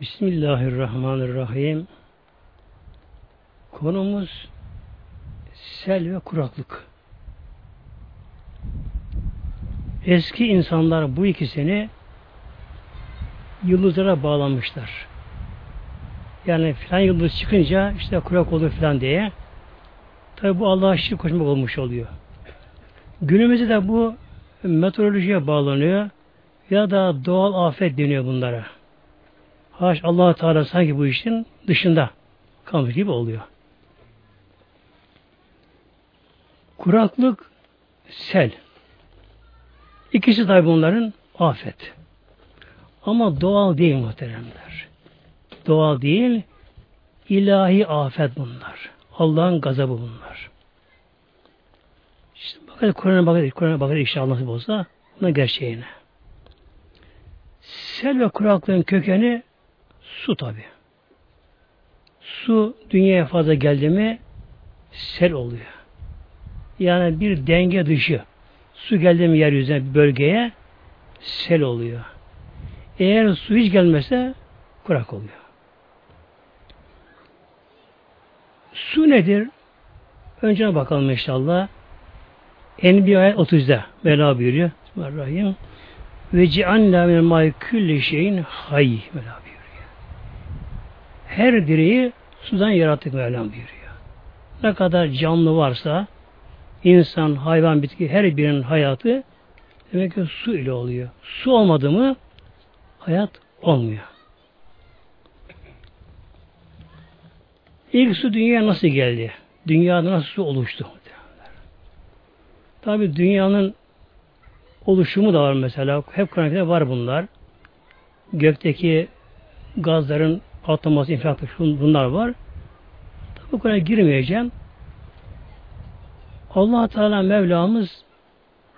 Bismillahirrahmanirrahim. Konumuz sel ve kuraklık. Eski insanlar bu ikisini yıldızlara bağlamışlar. Yani filan yıldız çıkınca işte kurak olur filan diye. Tabi bu Allah'a şirk koşmak olmuş oluyor. Günümüzde de bu meteorolojiye bağlanıyor ya da doğal afet deniyor bunlara. Haş allah Teala sanki bu işin dışında kalmış gibi oluyor. Kuraklık, sel. İkisi tabi bunların afet. Ama doğal değil muhteremler. Doğal değil, ilahi afet bunlar. Allah'ın gazabı bunlar. İşte bakın Kur'an'a bakın, Kur'an'a bakın inşallah nasip olsa buna gerçeğine. Sel ve kuraklığın kökeni su tabi. Su dünyaya fazla geldi mi sel oluyor. Yani bir denge dışı su geldi mi yeryüzüne bir bölgeye sel oluyor. Eğer su hiç gelmese kurak oluyor. Su nedir? Önce bakalım inşallah. Enbiya ayet 30'da Mevla buyuruyor. Bismillahirrahmanirrahim. Ve ci'anna min ma'i külli şeyin hayy. Mevla. Her direği sudan yarattık Mevla buyuruyor. Ne kadar canlı varsa insan, hayvan, bitki her birinin hayatı demek ki su ile oluyor. Su olmadı mı hayat olmuyor. İlk su dünyaya nasıl geldi? Dünyada nasıl su oluştu? Tabi dünyanın oluşumu da var mesela. Hep Kur'an'da var bunlar. Gökteki gazların patlaması, infilak bunlar var. Tabi Kur'an'a girmeyeceğim. allah Teala Mevlamız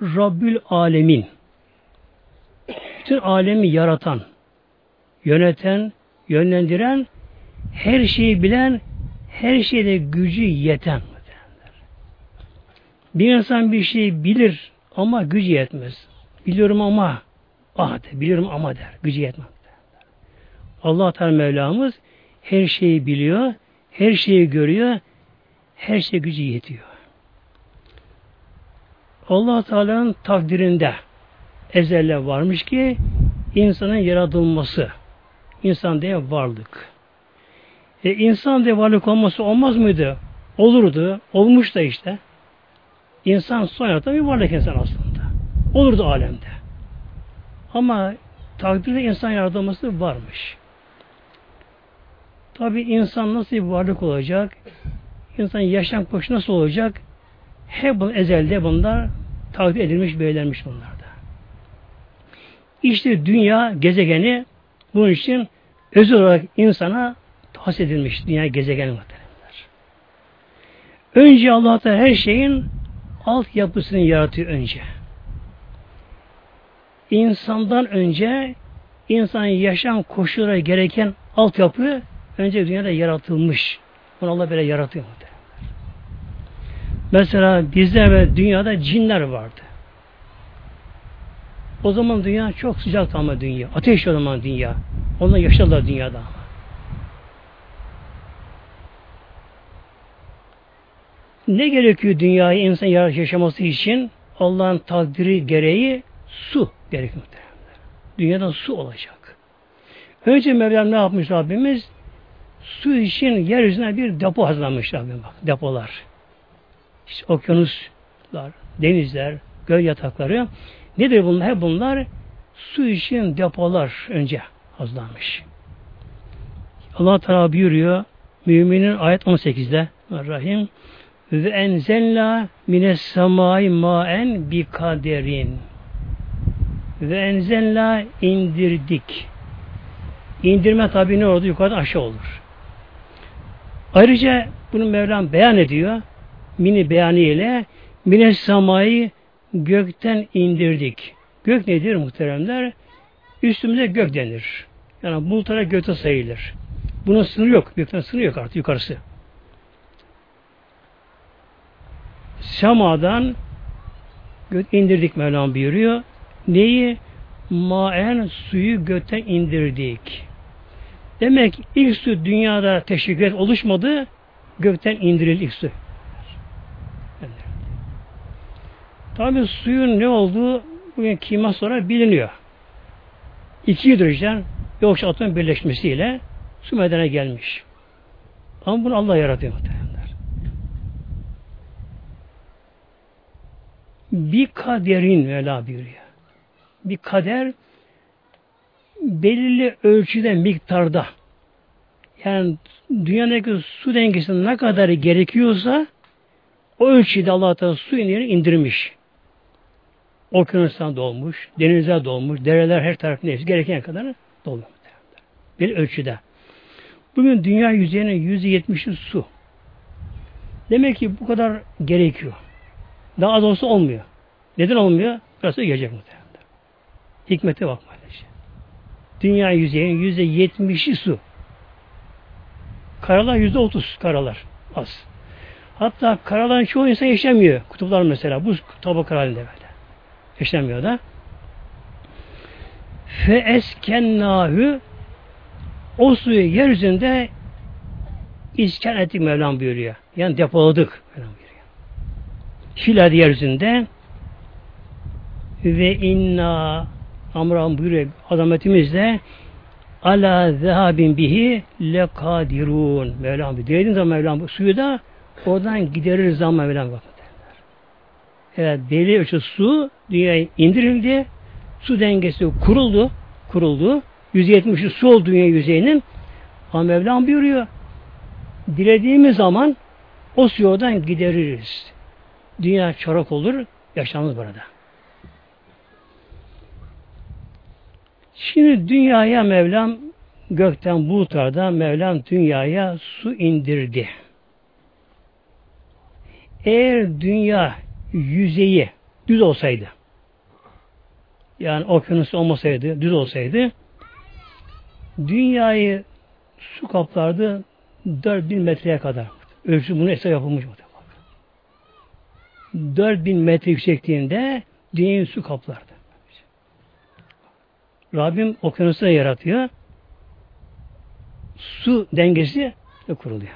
Rabbül Alemin bütün alemi yaratan, yöneten, yönlendiren, her şeyi bilen, her şeyde gücü yeten. Bir insan bir şey bilir ama gücü yetmez. Biliyorum ama ah de, biliyorum ama der. Gücü yetmez. Allah Teala Mevlamız her şeyi biliyor, her şeyi görüyor, her şey gücü yetiyor. Allah Teala'nın takdirinde ezelle varmış ki insanın yaratılması, insan diye varlık. E, insan diye varlık olması olmaz mıydı? Olurdu. Olmuş da işte. İnsan son yaratan bir varlık insan aslında. Olurdu alemde. Ama takdirde insan yaratılması varmış. Tabi insan nasıl bir varlık olacak? İnsan yaşam koşu nasıl olacak? Hep bu ezelde bunlar takdir edilmiş, belirlenmiş bunlarda. İşte dünya gezegeni bunun için özel olarak insana tahsis edilmiş dünya gezegeni muhtemelenler. Önce Allah Teala her şeyin alt yapısını yaratıyor önce. İnsandan önce insan yaşam koşulları gereken altyapı önce dünyada yaratılmış. Bunu Allah böyle yaratıyor. Mesela bizde ve dünyada cinler vardı. O zaman dünya çok sıcak ama dünya. Ateş o zaman dünya. Onlar yaşadılar dünyada. Ne gerekiyor dünyayı insan yaşaması için? Allah'ın takdiri gereği su gerekiyor. Dünyada su olacak. Önce Mevlam ne yapmış Rabbimiz? Su için yeryüzüne bir depo hazırlamış Rabbim bak. Depolar. İşte okyanuslar, denizler, göl yatakları. Nedir bunlar? Hep bunlar su için depolar önce hazırlanmış. Allah Teala buyuruyor Müminin ayet 18'de Rahim ve enzelna mines semai maen bi kaderin ve enzelna indirdik. İndirme tabi ne oldu? Yukarıdan aşağı olur. Ayrıca bunu Mevlam beyan ediyor. Mini beyanıyla mines semayı gökten indirdik. Gök nedir muhteremler? Üstümüze gök denir. Yani bulutlara gökte sayılır. Bunun sınırı yok. Gökten sınırı yok artık yukarısı. Semadan gök indirdik Mevlam buyuruyor. Neyi? Maen suyu gökten indirdik. Demek ilk su dünyada teşvik oluşmadı, gökten indirildi ilk su. Tabi suyun ne olduğu bugün kima sonra biliniyor. İki hidrojen oksijen atom birleşmesiyle su meydana gelmiş. Ama bunu Allah yaratıyor muhtemelenler. Bir kaderin Mevla buyuruyor. Bir kader belirli ölçüde miktarda yani dünyadaki su dengesi ne kadar gerekiyorsa o ölçüde Allah Teala su indirmiş. Okyanustan dolmuş, denize dolmuş, dereler her taraf neyse gereken kadar doluyor. Bir ölçüde. Bugün dünya yüzeyinin yüzde yetmişi su. Demek ki bu kadar gerekiyor. Daha az olsa olmuyor. Neden olmuyor? Burası gelecek muhtemelen. Hikmete bak kardeşim. Dünya yüzeyinin yüzde yetmişi su. Karalar yüzde otuz karalar. Az. Hatta karaların çoğu insan yaşamıyor. Kutuplar mesela. Buz tabak halinde böyle. Yaşamıyor da. Fe eskennâhü o suyu yeryüzünde iskan ettik Mevlam buyuruyor. Yani depoladık Mevlam buyuruyor. Filadi yeryüzünde ve inna Amram buyuruyor azametimizle ala zehabin bihi lekadirun. Mevlam buyuruyor. Dilediğin zaman Mevlam bu suyu da oradan giderir zaman Mevlam bakın. Evet, belli ölçü su dünyaya indirildi. Su dengesi kuruldu. Kuruldu. 170'i su oldu dünya yüzeyinin. Ama Mevlam buyuruyor. Dilediğimiz zaman o suyu oradan gideririz. Dünya çorak olur. Yaşamız burada. Şimdi dünyaya Mevlam gökten bulutlarda Mevlam dünyaya su indirdi. Eğer dünya yüzeyi düz olsaydı yani okyanus olmasaydı, düz olsaydı dünyayı su kaplardı 4000 metreye kadar. Ölçü bunu hesap yapılmış mı? 4000 metre yüksekliğinde dünyayı su kaplardı. Rabbim okyanusu yaratıyor. Su dengesi de kuruluyor.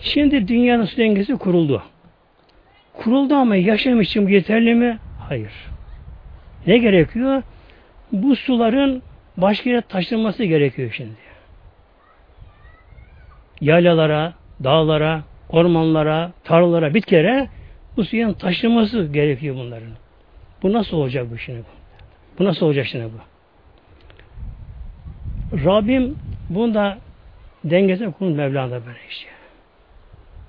Şimdi dünyanın su dengesi kuruldu. Kuruldu ama yaşam için yeterli mi? Hayır. Ne gerekiyor? Bu suların başka yere taşınması gerekiyor şimdi. Yaylalara, dağlara, ormanlara, tarlalara, bitkilere bu suyun taşınması gerekiyor bunların. Bu nasıl olacak bu şimdi bu? Nasıl olacak şimdi bu? Rabbim bunda dengesine kurun Mevla'da böyle işte.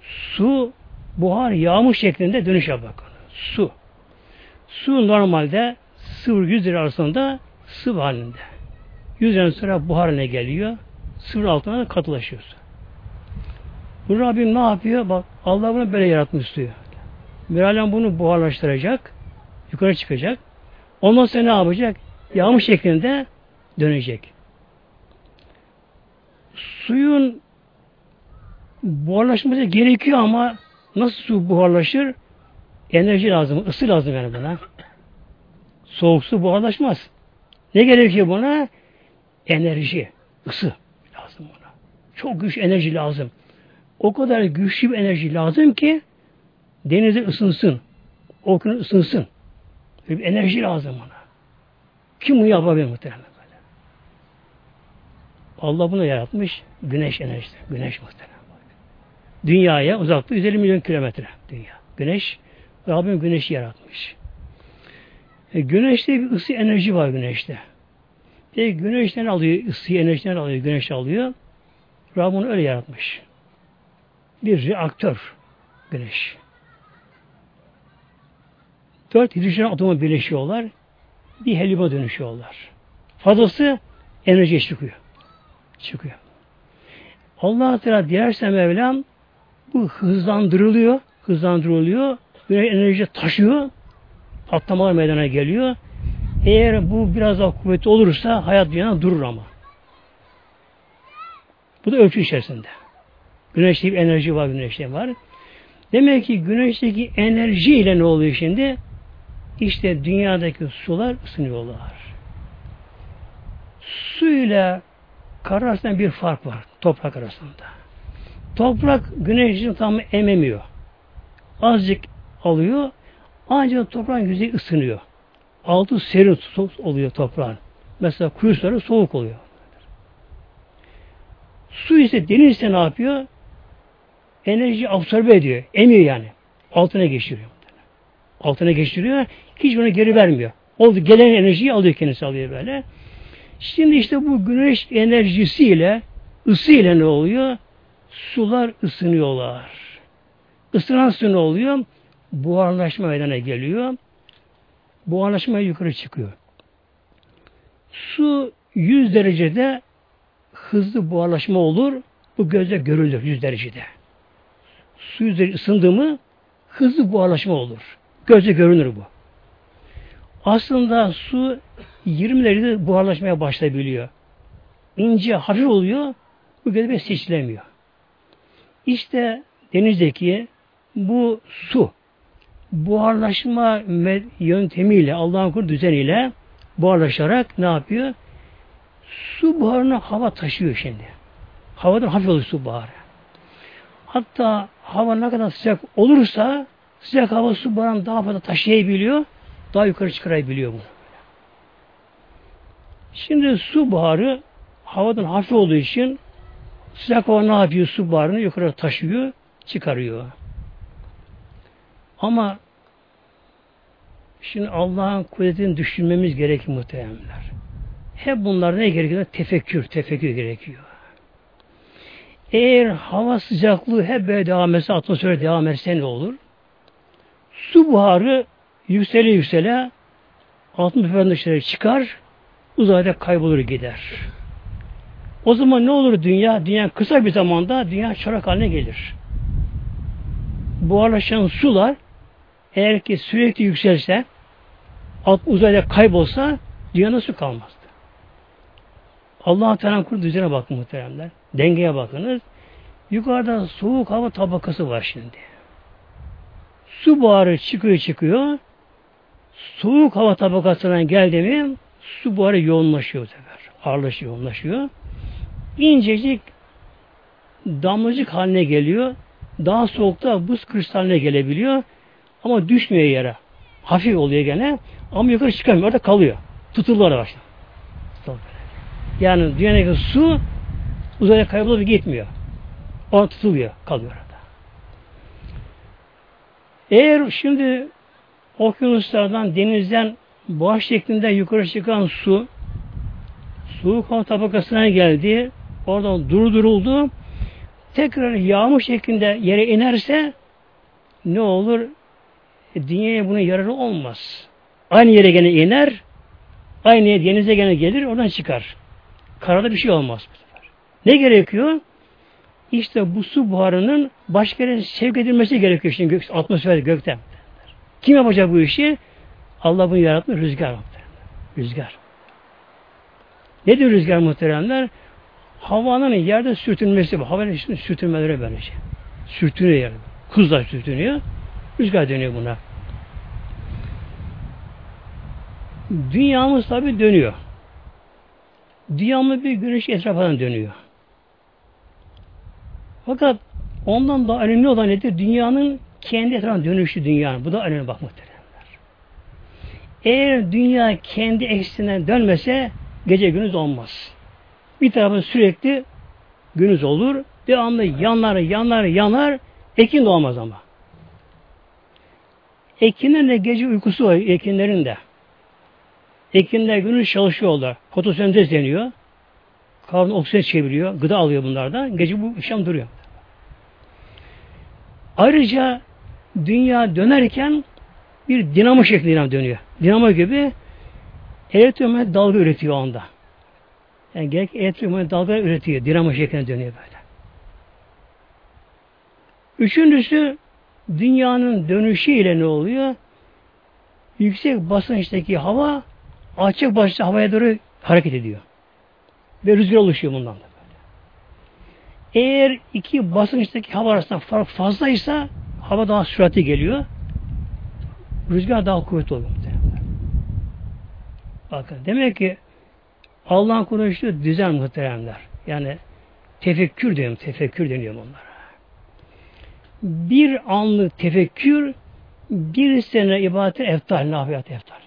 Su buhar yağmur şeklinde dönüş yapar. Su. Su normalde sıvı 100 lira arasında sıvı halinde. 100 lira sonra buhar haline geliyor. Sıvı altına da katılaşıyor. Bu Rabbim ne yapıyor? Bak Allah bunu böyle yaratmış suyu. Mealen bunu buharlaştıracak. Yukarı çıkacak. Ondan sonra ne yapacak? Yağmur şeklinde dönecek. Suyun buharlaşması gerekiyor ama nasıl su buharlaşır? Enerji lazım, ısı lazım yani buna. Soğuk su buharlaşmaz. Ne gerekiyor buna? Enerji, ısı lazım buna. Çok güç enerji lazım. O kadar güçlü bir enerji lazım ki denize ısınsın. Okyanus ısınsın. Bir enerji lazım ona. Kim bunu yapabilir muhtemelen böyle? Allah bunu yaratmış. Güneş enerjisi. Güneş muhtemelen. Dünyaya uzaklığı 150 milyon kilometre dünya. Güneş, Rabbim güneşi yaratmış. E, güneşte bir ısı enerji var güneşte. E, güneşten alıyor, ısı enerjiden alıyor, güneş alıyor. Rabbim öyle yaratmış. Bir reaktör güneş. Dört hidrojen atomu birleşiyorlar. Bir helyuma dönüşüyorlar. Fazlası enerji çıkıyor. Çıkıyor. Allah Teala dilerse Mevlam bu hızlandırılıyor. Hızlandırılıyor. Böyle enerji taşıyor. Patlamalar meydana geliyor. Eğer bu biraz daha kuvvetli olursa hayat yana durur ama. Bu da ölçü içerisinde. Güneşte bir enerji var, güneşte var. Demek ki güneşteki enerji ile ne oluyor şimdi? İşte dünyadaki sular ısınıyorlar. Su ile kar arasında bir fark var toprak arasında. Toprak güneşin tam ememiyor. Azıcık alıyor ancak toprağın yüzeyi ısınıyor. Altı serin oluyor toprağın. Mesela kuyuları soğuk oluyor. Su ise deniz ne yapıyor? Enerji absorbe ediyor. Emiyor yani. Altına geçiriyor. Altına geçiriyor. Hiç bunu geri vermiyor. Oldu gelen enerjiyi alıyor kendisi alıyor böyle. Şimdi işte bu güneş enerjisiyle ısıyla ne oluyor? Sular ısınıyorlar. Isınan su ne oluyor? Buharlaşma meydana geliyor. Buharlaşma yukarı çıkıyor. Su 100 derecede hızlı buharlaşma olur. Bu gözle görülür 100 derecede. Su 100 derece ısındı mı hızlı buharlaşma olur. Gözle görünür bu. Aslında su 20 derecede buharlaşmaya başlayabiliyor. İnce, hafif oluyor. Bu gözle seçilemiyor. İşte denizdeki bu su buharlaşma yöntemiyle Allah'ın kur düzeniyle buharlaşarak ne yapıyor? Su buharını hava taşıyor şimdi. Havadan hafif oluyor su buharı. Hatta hava ne kadar sıcak olursa sıcak hava su buharını daha fazla taşıyabiliyor. Daha yukarı çıkarabiliyor bunu. Şimdi su buharı havadan hafif olduğu için sıcak hava ne yapıyor? Su buharını yukarı taşıyor, çıkarıyor. Ama şimdi Allah'ın kudretini düşünmemiz gerekiyor muhteremler. Hep bunlar ne gerekiyor? Tefekkür, tefekkür gerekiyor. Eğer hava sıcaklığı hep böyle devam etse, atmosfer devam etse ne olur? Su buharı yüksele yüksele atmosferin dışarı çıkar, uzayda kaybolur gider. O zaman ne olur dünya? Dünya kısa bir zamanda dünya çorak haline gelir. Buharlaşan sular eğer ki sürekli yükselse uzayda kaybolsa dünyada su kalmazdı. Allah Teala kurdu düzene bakın muhteremler. Dengeye bakınız. Yukarıda soğuk hava tabakası var şimdi. Su buharı çıkıyor çıkıyor. Soğuk hava tabakasından geldi mi su buharı yoğunlaşıyor sefer. Ağırlaşıyor, yoğunlaşıyor. İncecik damlacık haline geliyor. Daha soğukta buz kristaline gelebiliyor. Ama düşmüyor yere. Hafif oluyor gene. Ama yukarı çıkamıyor. Orada kalıyor. Tutuldu orada başta. Yani dünyadaki su uzaya kaybolup gitmiyor. Orada tutuluyor. Kalıyor. Eğer şimdi okyanuslardan, denizden buhar şeklinde yukarı çıkan su soğuk hava tabakasına geldi. Oradan durduruldu. Tekrar yağmur şeklinde yere inerse ne olur? E, dünyaya bunun yararı olmaz. Aynı yere gene iner, aynı denize gene gelir, oradan çıkar. Karada bir şey olmaz bu sefer. Ne gerekiyor? İşte bu su buharının başka yere sevk edilmesi gerekiyor şimdi gök, atmosfer gökten. Kim yapacak bu işi? Allah bunu yaratmış rüzgar. Rüzgar. Nedir rüzgar muhteremler? Havanın yerde sürtünmesi bu. Havanın sürtünmeleri böylece. Sürtünüyor yerde. Hızla sürtünüyor. Rüzgar dönüyor buna. Dünyamız tabi dönüyor. Dünyamız bir güneş etrafından dönüyor. Fakat ondan da önemli olan nedir? Dünyanın kendi etrafına dönüşü dünyanın. Bu da önemli bak muhteremler. Eğer dünya kendi eksisinden dönmese gece gündüz olmaz. Bir tarafı sürekli gündüz olur. Devamlı yanar, yanar, yanar. Ekin doğmaz ama. Ekinlerin de gece uykusu var ekinlerin de. Ekinler gündüz çalışıyorlar. Fotosentez deniyor. Karbon oksijen çeviriyor. Gıda alıyor bunlardan. Gece bu işlem duruyor. Ayrıca dünya dönerken bir dinamo şeklinde dönüyor. Dinamo gibi elektromagnetik dalga üretiyor onda. Yani gerek elektromagnetik dalga üretiyor. Dinamo şeklinde dönüyor böyle. Üçüncüsü dünyanın dönüşü ile ne oluyor? Yüksek basınçtaki hava açık basınçta havaya doğru hareket ediyor. Ve rüzgar oluşuyor bundan da. Eğer iki basınçtaki hava arasında fark fazlaysa hava daha süratli geliyor. Rüzgar daha kuvvetli oluyor. Bakın demek ki Allah'ın konuştuğu düzen muhteremler. Yani tefekkür diyorum, tefekkür deniyor bunlara. Bir anlık tefekkür bir sene ibadet eftar, nafiyat eftar.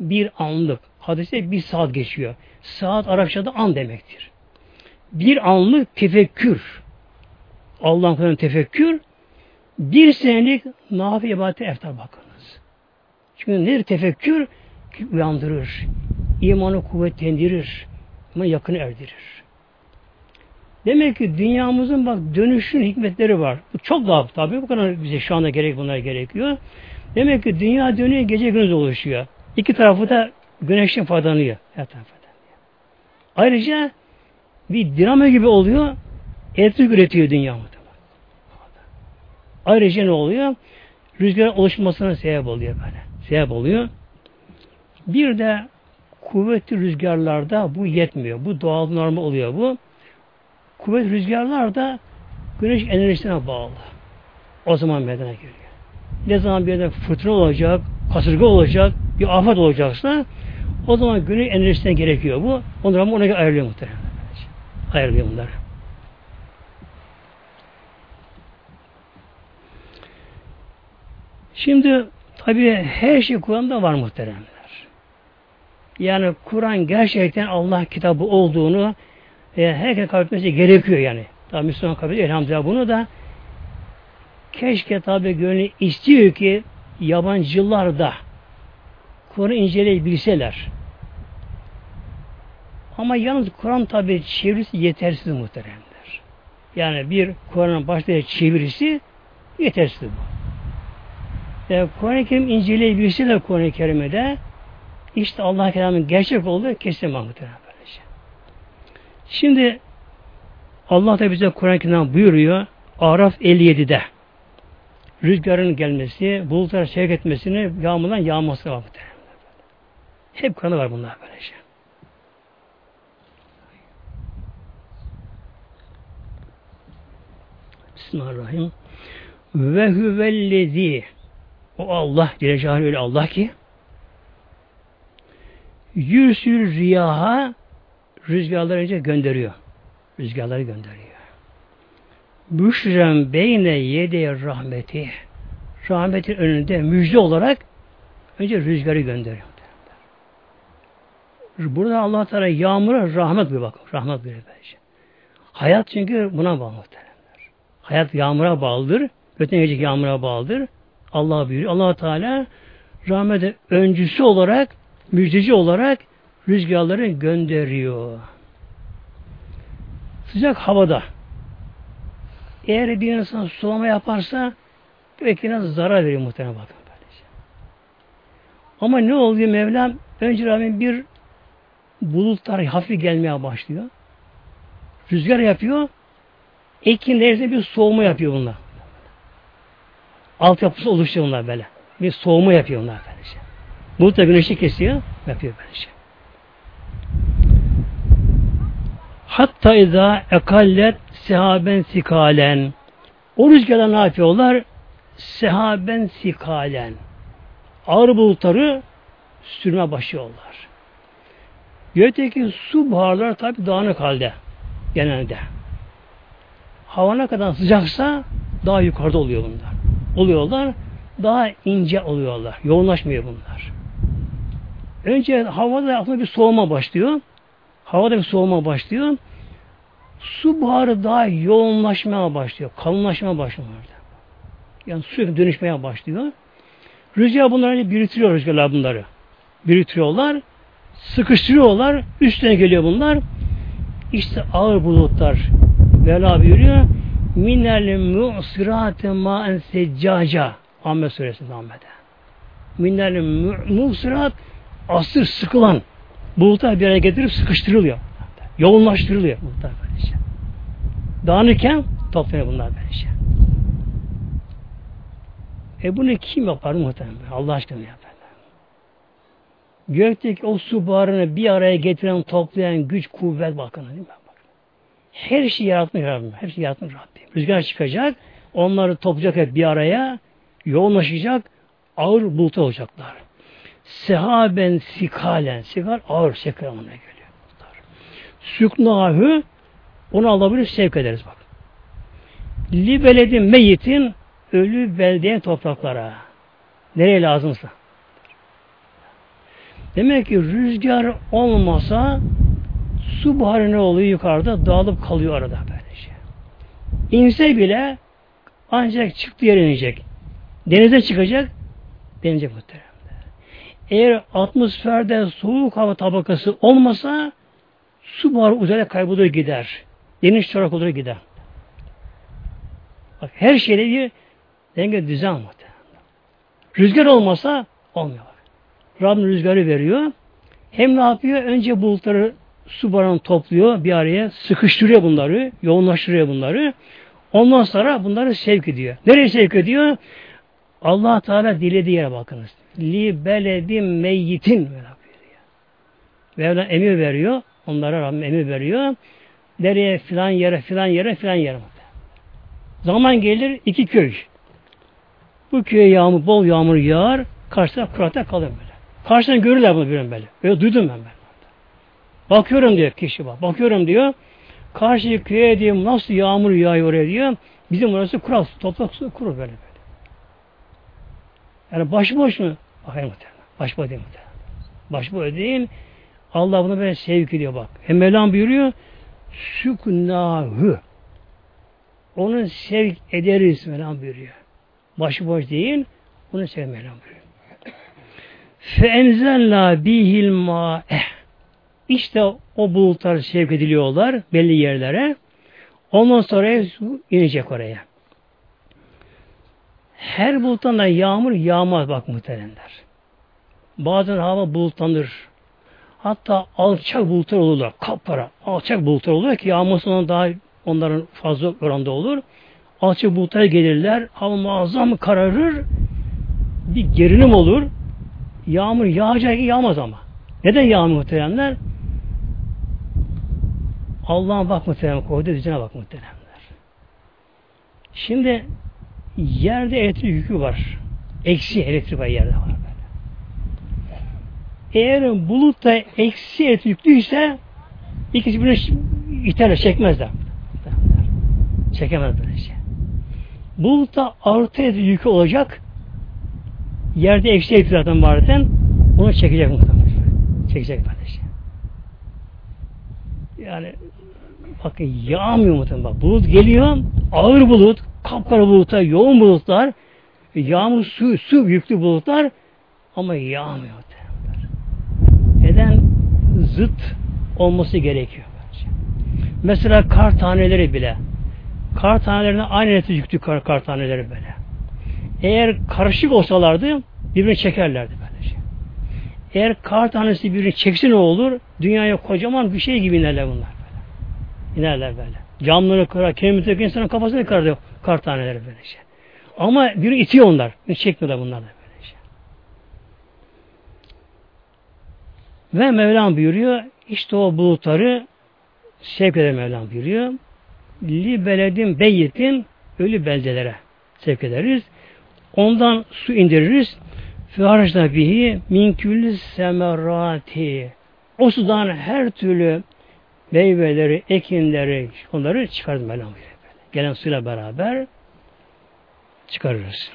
Bir anlık. Hadise bir saat geçiyor. Saat Arapçada an demektir. Bir anlık tefekkür. Allah'ın kadar tefekkür bir senelik nafi ibadete eftar bakınız. Çünkü nedir tefekkür? Uyandırır. imanı kuvvetlendirir. İmanı yakını erdirir. Demek ki dünyamızın bak dönüşün hikmetleri var. Bu çok daha tabii bu kadar bize şu anda gerek bunlar gerekiyor. Demek ki dünya dönüyor gece gündüz oluşuyor. İki tarafı da güneşten faydalanıyor. Her tarafı Ayrıca bir dinamo gibi oluyor. Elektrik üretiyor dünya Ayrıca ne oluyor? Rüzgar oluşmasına sebep oluyor böyle. Sebep oluyor. Bir de kuvvetli rüzgarlarda bu yetmiyor. Bu doğal normal oluyor bu. Kuvvetli rüzgarlar da güneş enerjisine bağlı. O zaman meydana geliyor. Ne zaman bir yerde fırtına olacak, kasırga olacak, bir afet olacaksa o zaman güneş enerjisine gerekiyor bu. Onlar ama ona göre ayarlıyor muhtemelen. Ayarlıyor bunları. Şimdi tabi her şey Kur'an'da var muhteremler. Yani Kur'an gerçekten Allah kitabı olduğunu e, herkes kabul etmesi gerekiyor yani. Tabi Müslüman kabul elhamdülillah bunu da keşke tabi gönlü istiyor ki yabancılar da Kur'an'ı inceleyebilseler. Ama yalnız Kur'an tabi çevirisi yetersiz muhteremler. Yani bir Kur'an'ın başta çevirisi yetersiz bu. E, Kur'an-ı Kerim inceleyebilseler Kur'an-ı Kerim'de işte Allah kelamın gerçek olduğu kesin böylece. Şimdi Allah da bize Kur'an-ı Kerim'den buyuruyor Araf 57'de rüzgarın gelmesi, bulutlar sevk etmesini, yağmurdan yağması var. Hep kanı var bunlar böylece. Bismillahirrahmanirrahim. Ve huvellezi o Allah Celle öyle Allah ki yüzsül riyaha rüzgarları önce gönderiyor. Rüzgarları gönderiyor. Büşrem beyne yede rahmeti rahmetin önünde müjde olarak önce rüzgarı gönderiyor. Burada Allah Teala yağmura rahmet bir bak. Rahmet bir bence. Hayat çünkü buna bağlı. Hayat yağmura bağlıdır. Ötene gece yağmura bağlıdır. Allah buyuruyor. allah Teala rahmete öncüsü olarak, müjdeci olarak rüzgarları gönderiyor. Sıcak havada eğer bir insan sulama yaparsa belki zarar veriyor muhtemelen bakın. Ama ne oluyor Mevlam? Önce Rabbim bir bulutlar hafif gelmeye başlıyor. Rüzgar yapıyor. Ekinlerinde bir soğuma yapıyor bunlar altyapısı oluşuyor onlar böyle. Bir soğuma yapıyor onlar böylece. Bulut da güneşi kesiyor, yapıyor böylece. Hatta izâ ekallet sehaben sikalen. O rüzgarlar ne yapıyorlar? Sehaben sikalen. Ağır bulutları sürme başlıyorlar. Gökteki su buharları tabi dağınık halde genelde. Hava ne kadar sıcaksa daha yukarıda oluyor bunlar oluyorlar. Daha ince oluyorlar. Yoğunlaşmıyor bunlar. Önce havada aslında bir soğuma başlıyor. Havada bir soğuma başlıyor. Su buharı daha yoğunlaşmaya başlıyor. Kalınlaşmaya başlıyor. Yani sürekli dönüşmeye başlıyor. Rüzgar bunları biriktiriyor rüzgarlar bunları. Biriktiriyorlar. Sıkıştırıyorlar. Üstüne geliyor bunlar. İşte ağır bulutlar. Vela buyuruyor minel mu'sirate ma'en seccaca Ahmet suresinde Ahmet'e. Minel mu'sirat asır sıkılan bulutlar bir araya getirip sıkıştırılıyor. Yoğunlaştırılıyor bulutlar böylece. Dağınırken toplanıyor bunlar böylece. E bunu kim yapar muhtemelen? Allah aşkına yapar. Gökteki o su buharını bir araya getiren, toplayan güç, kuvvet bakın. Değil mi? Her şeyi yaratmış Rabbim. Şeyi yaratmış Rabbim. Rüzgar çıkacak. Onları toplayacak hep bir araya. Yoğunlaşacak. Ağır bulut olacaklar. Sehaben sikalen. Sikal ağır sekal anlamına geliyor. Süknahü Onu alabilir, sevk ederiz bak. Li beledin meyitin ölü beldeye topraklara. Nereye lazımsa. Demek ki rüzgar olmasa su buharı ne oluyor yukarıda? Dağılıp kalıyor arada böylece. İnse bile ancak çıktı yere inecek. Denize çıkacak, denize muhteremler. Eğer atmosferde soğuk hava tabakası olmasa su buharı uzayda kaybolur gider. Deniz çorak olur gider. Bak her şeyde bir denge düzen muhteremler. Rüzgar olmasa olmuyor. Rabbim rüzgarı veriyor. Hem ne yapıyor? Önce bulutları su barını topluyor bir araya, sıkıştırıyor bunları, yoğunlaştırıyor bunları. Ondan sonra bunları sevk ediyor. Nereye sevk ediyor? allah Teala dilediği yere bakınız. Li beledim meyyitin Mevla emir veriyor. Onlara Rabbim emir veriyor. Nereye filan yere filan yere filan yere. Zaman gelir iki köy. Bu köye yağmur, bol yağmur yağar. Karşısına kurakta kalır böyle. Karşıdan görürler bunu böyle böyle. Böyle duydum ben ben. Bakıyorum diyor kişi bak. Bakıyorum diyor. Karşı köye diyor nasıl yağmur yağıyor oraya diyor. Bizim orası kurak toprak su kuru böyle böyle. Yani başıboş mu? Hayır muhtemelen. Başıboş değil muhtemelen. Başıboş değil. Allah bunu böyle sevk ediyor bak. Hem Mevlam buyuruyor süknahü onu sevk ederiz Mevlam buyuruyor. Başıboş değil. Onu sevk Mevlam buyuruyor. Fe enzelna bihil ma'eh işte o bulutlar sevk ediliyorlar belli yerlere. Ondan sonra su inecek oraya. Her buluttan da yağmur yağmaz bak muhteremler. Bazen hava bulutlanır. Hatta alçak bulutlar olurlar. Kapkara alçak bulutlar olur ki yağmasından daha onların fazla oranda olur. Alçak bulutlar gelirler. Hava muazzam kararır. Bir gerilim olur. Yağmur yağacak yağmaz ama. Neden yağmur muhteremler? Allah'ın bak muhterem koydu düzene bak muhteremler. Şimdi yerde elektrik yükü var. Eksi elektrik var yerde var böyle. Eğer bulutta eksi elektrik yüklüyse ikisi birbirini iterler, çekmezler. Çekemez böyle şey. Bulutta artı elektrik yükü olacak. Yerde eksi elektrik zaten varken onu çekecek muhtemelen. Çekecek kardeşim. Yani bakın yağmıyor muhtemelen. Bak, bulut geliyor, ağır bulut, kapkara bulutlar, yoğun bulutlar, yağmur su, su yüklü bulutlar ama yağmıyor muhtemelen. Neden? Zıt olması gerekiyor. Bence. Mesela kar taneleri bile. Kar tanelerine aynı neti yüklü kar, kar taneleri böyle. Eğer karışık olsalardı birbirini çekerlerdi böylece. Eğer kar tanesi birbirini çeksin ne olur? Dünyaya kocaman bir şey gibi inerler bunlar. İnerler böyle. Camları kırar, kemikteki insanın kafasını kırar kar taneleri böylece. Ama biri itiyor onlar. Hiç çekmiyorlar bunlar da böylece. Ve Mevlam buyuruyor, işte o bulutları sevk eder Mevlam buyuruyor. Li beledin beyyetin ölü beldelere sevk ederiz. Ondan su indiririz. Fiharajna bihi min külli semerati. O sudan her türlü meyveleri, ekinleri, onları çıkarız Mevlam Gelen suyla beraber çıkarırız.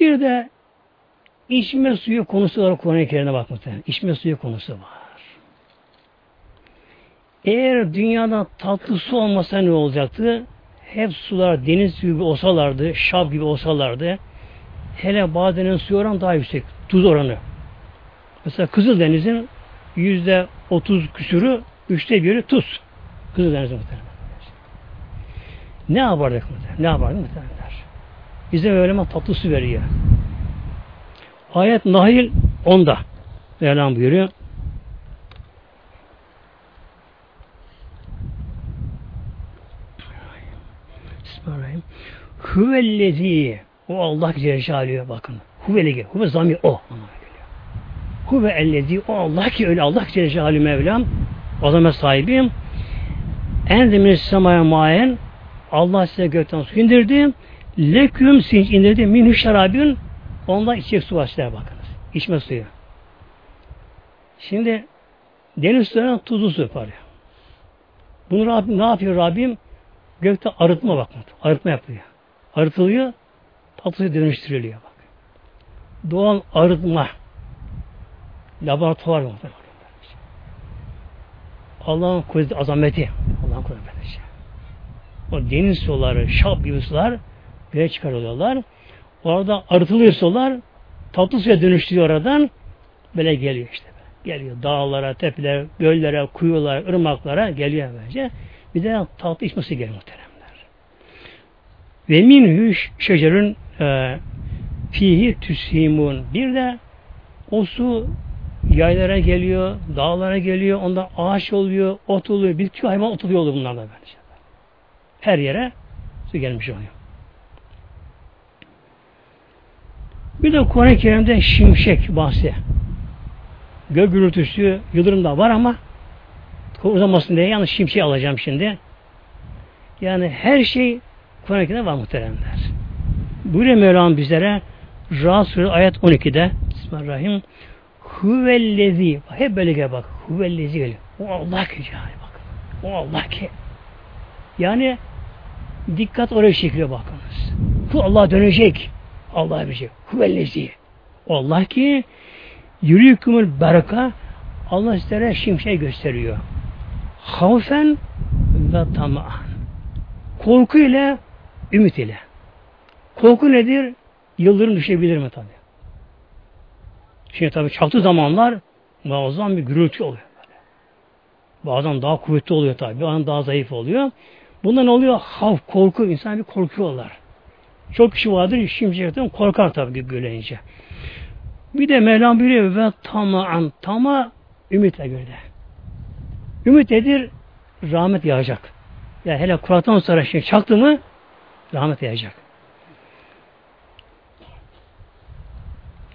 Bir de içme suyu konusu var Kur'an-ı Kerim'e bakmakta. İçme suyu konusu var. Eğer dünyada tatlı su olmasa ne olacaktı? Hep sular deniz gibi olsalardı, şab gibi olsalardı, hele badenin suyu oranı daha yüksek, tuz oranı. Mesela Kızıldeniz'in yüzde otuz küsürü, üçte biri tuz. Kızıldeniz'in muhtemelen. Ne yapardık muhtemelen? Ne yapardık muhtemelen? Bize öyle tatlı su veriyor. Ayet Nahil onda. Mevlam buyuruyor. Bismillahirrahmanirrahim. Huvellezi o Allah Celle bakın. Huvellezi. Huve zamir o. Huve ellezi o Allah ki öyle Allah Celle Mevlam azamet sahibim. En zemin semaya mayen Allah size gökten su indirdi. Leküm sinç indirdi minü şarabün ondan içecek su var bakınız. İçme suyu. Şimdi deniz suyuna tuzlu su yapar. Bunu Rabbim, ne yapıyor Rabbim? Gökte arıtma bakın. Arıtma yapıyor. Arıtılıyor, tatlıya dönüştürülüyor bak. Doğal arıtma. Laboratuvar muhtemelen. Allah'ın kudreti azameti. Allah'ın kudreti. O deniz suları, şap gibi sular göğe çıkarılıyorlar. Orada arıtılıyor sular tatlı suya dönüştürüyor oradan böyle geliyor işte. Geliyor dağlara, tepelere, göllere, kuyulara, ırmaklara geliyor bence. Bir de tatlı içmesi geliyor muhteremler. Ve minhü şecerün e, fihi tüsimun. Bir de o su yaylara geliyor, dağlara geliyor, onda ağaç oluyor, ot oluyor, bitki hayvan ot oluyor bunlarla bence. Her yere su gelmiş oluyor. Bir de Kur'an-ı Kerim'de şimşek bahsi. Gök gürültüsü, yıldırım da var ama uzamasın diye yalnız şimşeği alacağım şimdi. Yani her şey Kur'an-ı Kerim'de var muhteremler. Buyuruyor Mevlam bizlere Rahat Suresi ayet 12'de Bismillahirrahmanirrahim Huvellezi hep böyle gel bak. Huvellezi geliyor. O Allah ki yani bak. O Allah ki. Yani dikkat oraya çekiliyor bakınız. Bu Allah dönecek. Allah şey. Huvellezi. Allah ki yürüyükümül beraka Allah sizlere şimşek gösteriyor. Havfen ve tamam. Korku ile ümit ile. Korku nedir? Yıldırım düşebilir mi tabi? Şimdi tabi çaktığı zamanlar muazzam bir gürültü oluyor. Böyle. Bazen daha kuvvetli oluyor tabi. Bazen daha zayıf oluyor. Bundan oluyor havf, korku. İnsan bir korkuyorlar. Çok kişi vardır şimşekten korkar tabi görünce. Bir de Mevlam buyuruyor ve tamaan tama ümitle göre. Ümit nedir? Rahmet yağacak. Yani hele Kur'an'dan sonra şey çaktı mı rahmet yağacak.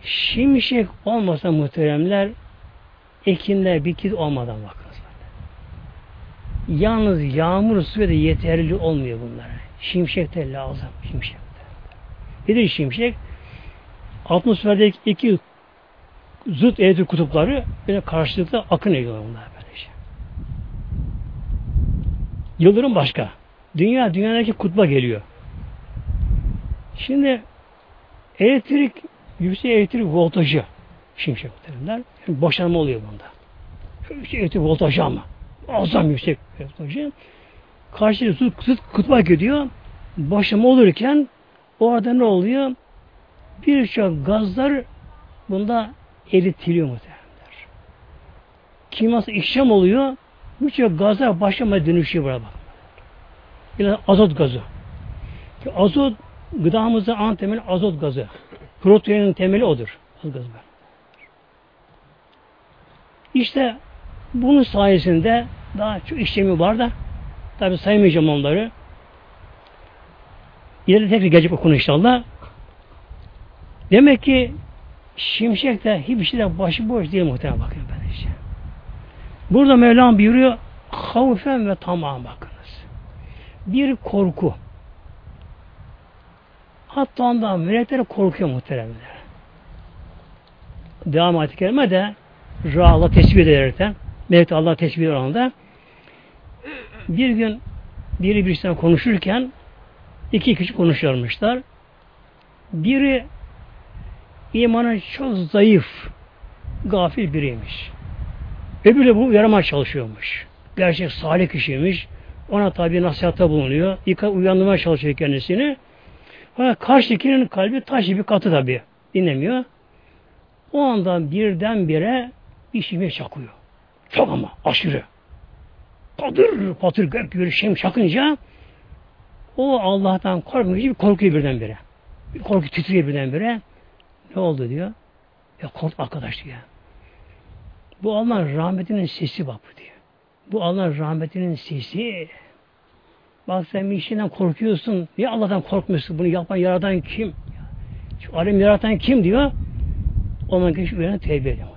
Şimşek olmasa muhteremler ekinler bikit olmadan bakınız. Yalnız yağmur suyu da yeterli olmuyor bunlara. Şimşek de lazım. Şimşek de. Nedir şimşek? Atmosferdeki iki zıt elektrik kutupları böyle karşılıklı akın ediyorlar bunlar böylece. Yıldırım başka. Dünya dünyadaki kutba geliyor. Şimdi elektrik yüksek elektrik voltajı şimşek terimler. Yani boşanma oluyor bunda. Yüksek elektrik voltajı ama. Azam yüksek voltajı. Karşı zıt, zıt kutba gidiyor. Boşanma olurken orada ne oluyor? Birçok gazlar bunda eritiliyor muhtemelenler. Kimyasal işlem oluyor. Birçok gazlar başlamaya dönüşüyor burada bak. Yani azot gazı. Azot gıdamızın an temeli azot gazı. Proteinin temeli odur. İşte bunun sayesinde daha çok işlemi var da tabi saymayacağım onları. İleride tekrar gelecek okunu inşallah. Demek ki şimşek de hiçbir şeyden başıboş değil muhtemelen bakın ben işte. Burada Mevlam buyuruyor havfen ve tamam bakınız. Bir korku. Hatta ondan melekler korkuyor muhteremler. Devam ayet kelime de Ra Allah tesbih ederken melek Allah tesbih eder bir gün biri birisinden konuşurken iki kişi konuşuyormuşlar. Biri imanı çok zayıf, gafil biriymiş. Öbürü bu yaramaz çalışıyormuş. Gerçek salih kişiymiş. Ona tabi nasihatta bulunuyor. Yıka, uyandırmaya çalışıyor kendisini. Fakat karşıdakinin kalbi taş gibi katı tabi. Dinlemiyor. O anda birdenbire bir şey çakıyor. Çok ama aşırı. Patır patır gök yürüyüşüm çakınca o Allah'tan korkmuyor. Bir korkuyor birdenbire. Bir korku titriyor birdenbire. Ne oldu diyor. Ya kork arkadaş diyor. Bu Allah'ın rahmetinin sesi bak diyor. Bu Allah'ın rahmetinin sesi. Bak sen bir işinden korkuyorsun. Niye Allah'tan korkmuyorsun? Bunu yapan, yaratan kim? Şu alem yaratan kim diyor? Onun kişi üzerine tevbe ediyor.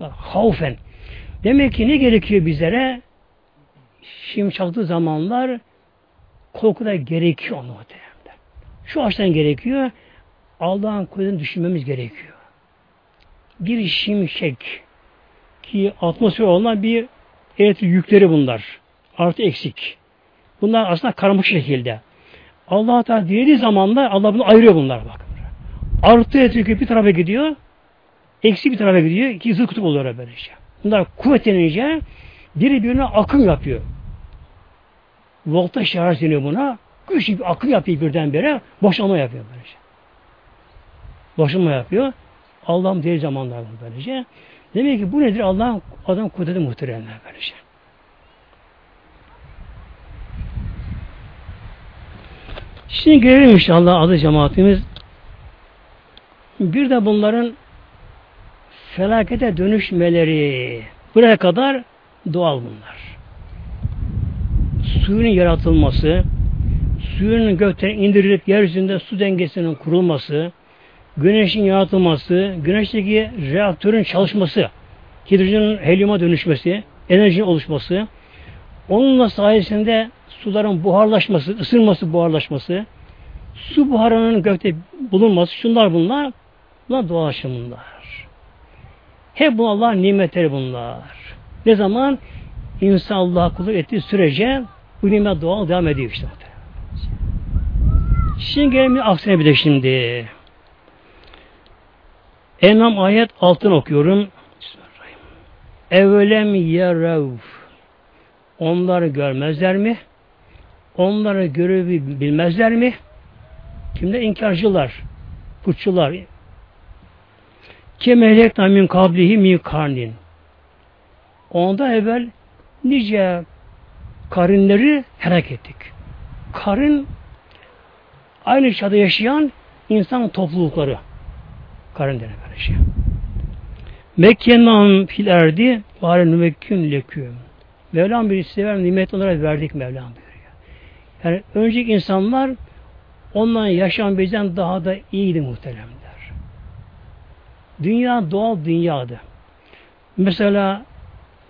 Bak, havfen. Demek ki ne gerekiyor bizlere? Şimdi çaktığı zamanlar korkuda gerekiyor onu Şu açıdan gerekiyor. Allah'ın kudretini düşünmemiz gerekiyor. Bir şimşek ki atmosfer olan bir elektrik yükleri bunlar. Artı eksik. Bunlar aslında karmaşık şekilde. Allah Teala dilediği zamanda Allah bunu ayırıyor bunlar bak. Artı elektrik bir tarafa gidiyor. Eksi bir tarafa gidiyor. İki zıt kutup oluyor böylece. Bunlar kuvvetlenince biri birine akım yapıyor. Voltaj şarj deniyor buna. Güçlü bir akım yapıyor birdenbire. Boşalma yapıyor böylece. Boşalma yapıyor. Allah'ım değil zamanlar böylece. Demek ki bu nedir? Allah'ın adam kudreti muhteremler böylece. Şimdi gelelim inşallah adı cemaatimiz. Bir de bunların felakete dönüşmeleri. Buraya kadar doğal bunlar. Suyun yaratılması, suyun gökten indirilip yeryüzünde su dengesinin kurulması, güneşin yaratılması, güneşteki reaktörün çalışması, hidrojenin helyuma dönüşmesi, enerjinin oluşması, onunla sayesinde suların buharlaşması, ısınması, buharlaşması, su buharının gökte bulunması, şunlar bunlar, bunlar doğal aşımlar. Hep bu Allah nimetleri bunlar. Ne zaman insan Allah'a kulluk ettiği sürece bu nimet doğal devam ediyor işte. Şimdi gelelim aksine bir de şimdi. Enam ayet altın okuyorum. Evvelem yerev Onları görmezler mi? Onları görevi bilmezler mi? Kimde inkarcılar, putçular. Kemelekna min kablihi mi karnin. Onda evvel nice karinleri helak ettik. Karın aynı çağda yaşayan insan toplulukları. Karın denen böyle şey. Mekke'nin fil erdi bari nümekkün leküm. Mevlam bir sever nimet olarak verdik Mevlam buyuruyor. Yani önceki insanlar ondan yaşam bizden daha da iyiydi muhteremler. Dünya doğal dünyadı. Mesela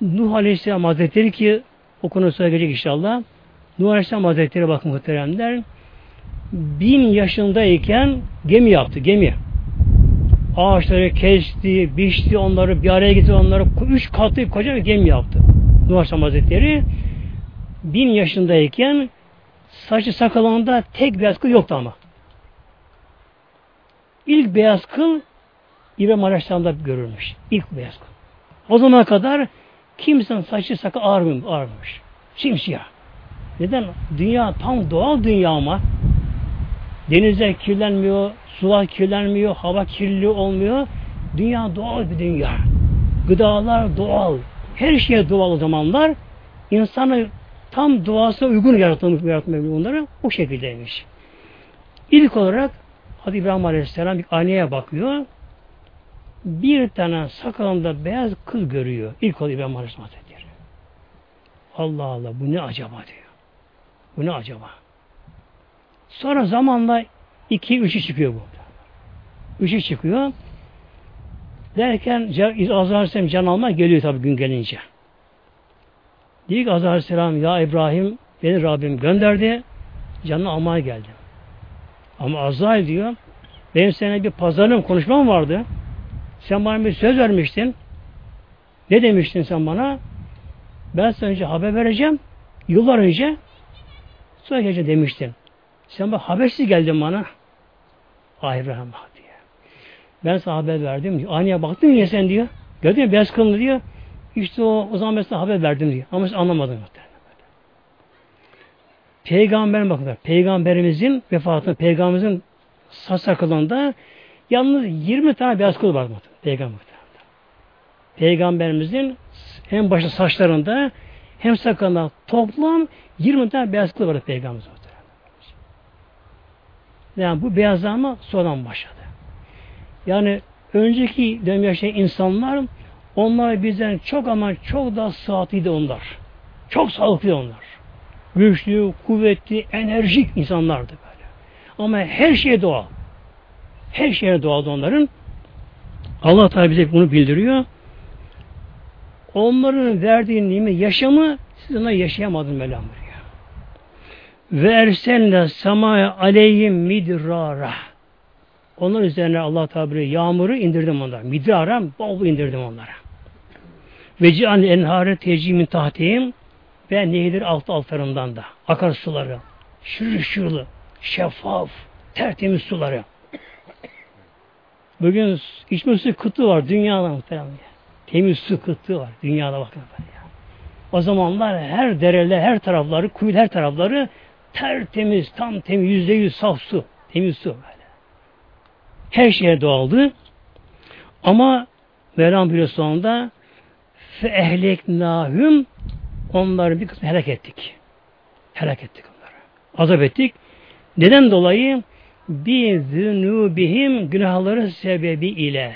Nuh Aleyhisselam Hazretleri ki o konu söyleyecek inşallah. Nuh Aleyhisselam Hazretleri bakın muhteremler bin yaşındayken gemi yaptı. Gemi. Ağaçları kesti, biçti, onları bir araya getirdi, onları üç katlı koca bir gemi yaptı. Nuh Aleyhisselam Hazretleri bin yaşındayken saçı sakalında tek beyaz kıl yoktu ama. İlk beyaz kıl İbrahim Aleyhisselam'da görülmüş. İlk beyaz kıl. O zamana kadar kimsenin saçı sakal ağarmıyor, ağarmamış. Simsiyah. Neden? Dünya tam doğal dünya ama denizler kirlenmiyor, sular kirlenmiyor, hava kirliliği olmuyor. Dünya doğal bir dünya. Gıdalar doğal. Her şey doğal o zamanlar. İnsanı tam doğasına uygun yaratılmış yaratmış bunları o şekildeymiş. İlk olarak Hadi İbrahim Aleyhisselam bir aynaya bakıyor. Bir tane sakalında beyaz kız görüyor. İlk olarak İbrahim Aleyhisselam Hazretleri. Allah Allah bu ne acaba diyor. Bu ne acaba? Sonra zamanla iki, üçü çıkıyor bu. Üçü çıkıyor. Derken Azrail Aleyhisselam can alma geliyor tabi gün gelince. Diyor ki Azrail Aleyhisselam ya İbrahim beni Rabbim gönderdi. Canını almaya geldim. Ama Azrail diyor benim seninle bir pazarlığım konuşmam vardı. Sen bana bir söz vermiştin. Ne demiştin sen bana? Ben sana önce haber vereceğim. Yıllar önce sonra gece demiştin. Sen bak habersiz geldin bana. Ah İbrahim bak diye. Ben sana haber verdim diyor. Aynaya baktın ya sen diyor. Gördün mü beyaz kılını diyor. İşte o, o zaman sana haber verdim diyor. Ama sen anlamadın muhtemelen. Peygamber bakın. Peygamberimizin vefatını, peygamberimizin saç sakalında yalnız 20 tane beyaz kıl var Peygamber. Peygamberimizin hem başı saçlarında hem sakalında toplam 20 tane beyaz kıl vardı Peygamberimiz. Yani bu beyazlama sonradan başladı. Yani önceki dönem yaşayan insanlar onlar bizden çok ama çok daha sıhhatliydi onlar. Çok sağlıklı onlar. Güçlü, kuvvetli, enerjik insanlardı böyle. Ama her şey doğal. Her şey doğal onların. Allah Teala bize bunu bildiriyor. Onların verdiği nimet yaşamı siz ona yaşayamadın Mevlam. Ve erselne samaya aleyhim midrara. Onlar üzerine Allah Teala yağmuru indirdim onlara. Midrara bol indirdim onlara. Ve cihan enhare tecimin tahtiyim ve nehir altı altlarından da akarsuları, şırıl şırıl, şeffaf, tertemiz suları. Bugün içme su kıtlığı var dünyada muhtemelen. Temiz su kıtlığı var dünyada bakın. O zamanlar her dereler, her tarafları, kuyu her tarafları tertemiz, tam temiz, yüzde yüz saf su. Temiz su böyle. Her şeye doğaldı. Ama Mevlam bir sonunda fe ehleknahüm onları bir kısmı helak ettik. Helak ettik onları. Azap ettik. Neden dolayı? Bi zünubihim günahları sebebi ile.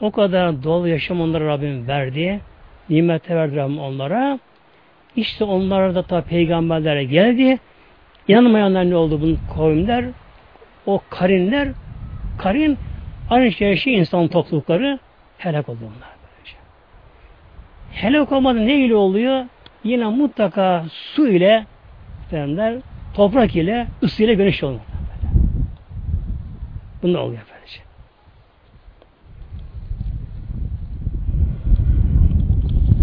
O kadar dolu yaşam onlara Rabbim verdi. Nimete verdi Rabbim onlara. İşte onlara da ta peygamberlere geldi. İnanmayanlar ne oldu bunun kavimler? O karinler, karin aynı şey, şey insan toplulukları helak oldu onlar. Helak olmadı ne ile oluyor? Yine mutlaka su ile derler, toprak ile, ısı ile güneş olmalı. Bunlar oluyor böylece.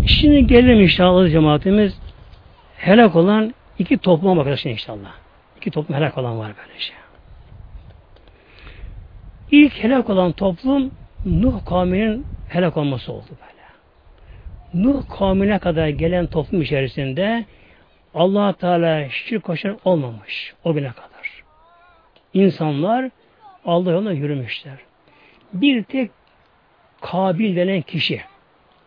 Şimdi gelelim inşallah cemaatimiz helak olan iki topluma bakacağız inşallah. İki toplum helak olan var böylece. İlk helak olan toplum Nuh kavminin helak olması oldu böyle. Nuh kavmine kadar gelen toplum içerisinde allah Teala şirk koşar olmamış o güne kadar. İnsanlar Allah yoluna yürümüşler. Bir tek Kabil denen kişi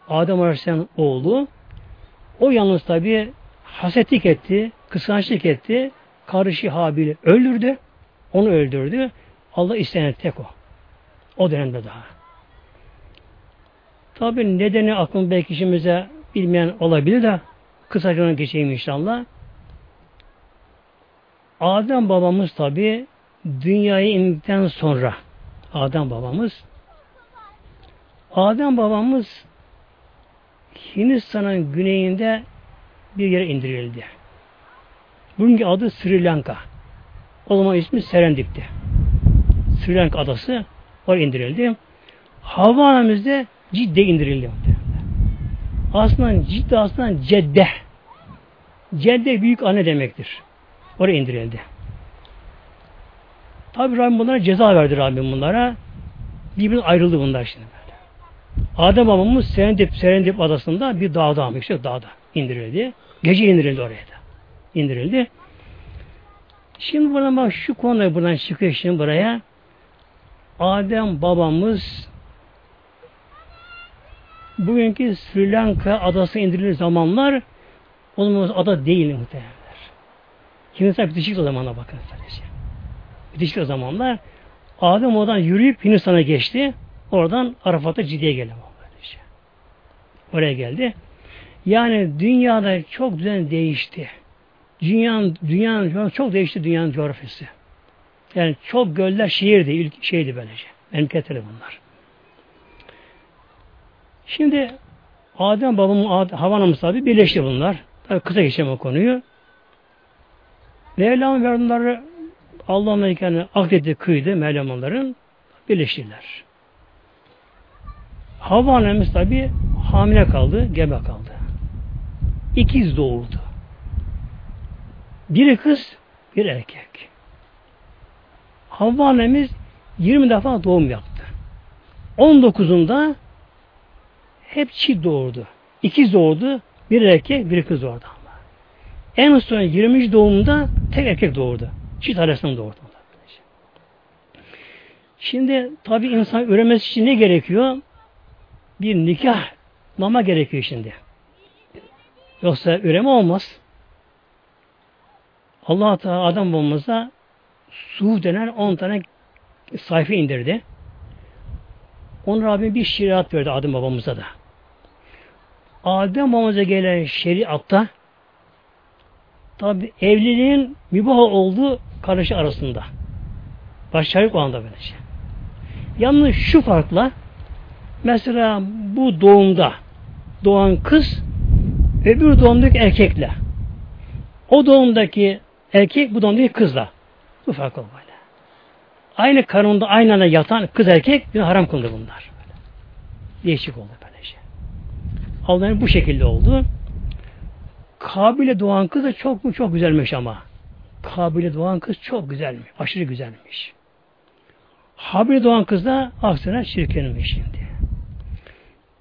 Adem Aleyhisselam oğlu o yalnız tabi hasetlik etti, kıskançlık etti. Karışı Habil'i öldürdü. Onu öldürdü. Allah istenen tek o. O dönemde daha. Tabi nedeni aklım belki işimize bilmeyen olabilir de kısaca geçeyim inşallah. Adem babamız tabi dünyaya indikten sonra Adem babamız Adem babamız Hindistan'ın güneyinde bir yere indirildi. Bugünkü adı Sri Lanka. O zaman ismi Serendip'ti. Sri Lanka adası oraya indirildi. Hava anamızda Cidde indirildi. Aslında Cidde aslında Cedde. Cedde büyük anne demektir. Oraya indirildi. Tabi Rabbim bunlara ceza verdi Rabbim bunlara. Birbirine ayrıldı bunlar şimdi böyle. Adem babamız Serendip, Serendip adasında bir dağda işte dağda indirildi. Gece indirildi oraya da. İndirildi. Şimdi buradan bak şu konuda buradan çıkıyor şimdi buraya. Adem babamız bugünkü Sri Lanka adası indirilir zamanlar o zaman ada değil muhtemelenler. Hindistan bitişik o zamana bakın sadece. Bitişik o zamanlar Adem oradan yürüyüp Hindistan'a geçti. Oradan Arafat'a Cide'ye geldi. Oraya geldi. Yani dünyada çok düzen değişti. Dünyanın, dünyanın çok değişti dünyanın coğrafyası. Yani çok göller şehirdi, şeydi böylece. Memleketleri bunlar. Şimdi Adem babamın Havan anamız tabi birleşti bunlar. Tabi kısa geçeceğim o konuyu. Mevlam ve onları Allah'ın mekanı akdetti kıydı Mevlam birleştiler. Havva annemiz tabi hamile kaldı, gebe kaldı. İkiz doğurdu. Biri kız, bir erkek. Havva annemiz 20 defa doğum yaptı. 19'unda hep çift doğurdu. İkiz doğurdu. Bir erkek, bir kız doğurdu. En son 20. doğumunda tek erkek doğurdu. Çift arasında doğurdu. Şimdi tabi insan üremesi için ne gerekiyor? Bir nikah nama gerekiyor şimdi. Yoksa üreme olmaz. Allah Teala adam babamıza su denen 10 tane sayfa indirdi. Onun Rabbim bir şeriat verdi Adem babamıza da. Adem babamıza gelen şeriatta tabi evliliğin mübah olduğu kardeşi arasında. Başarık o anda böylece. Yalnız şu farkla mesela bu doğumda doğan kız öbür doğumdaki erkekle o doğumdaki erkek bu doğumdaki kızla bu fark böyle. Aynı karında aynı anda yatan kız erkek bir haram kıldı bunlar. Böyle. Değişik oldu böylece. Allah'ın bu şekilde oldu. Kabil'e doğan kız da çok mu çok güzelmiş ama. Kabil'e doğan kız çok güzelmiş. Aşırı güzelmiş. Habil'e doğan kız da aksine çirkinmiş şimdi.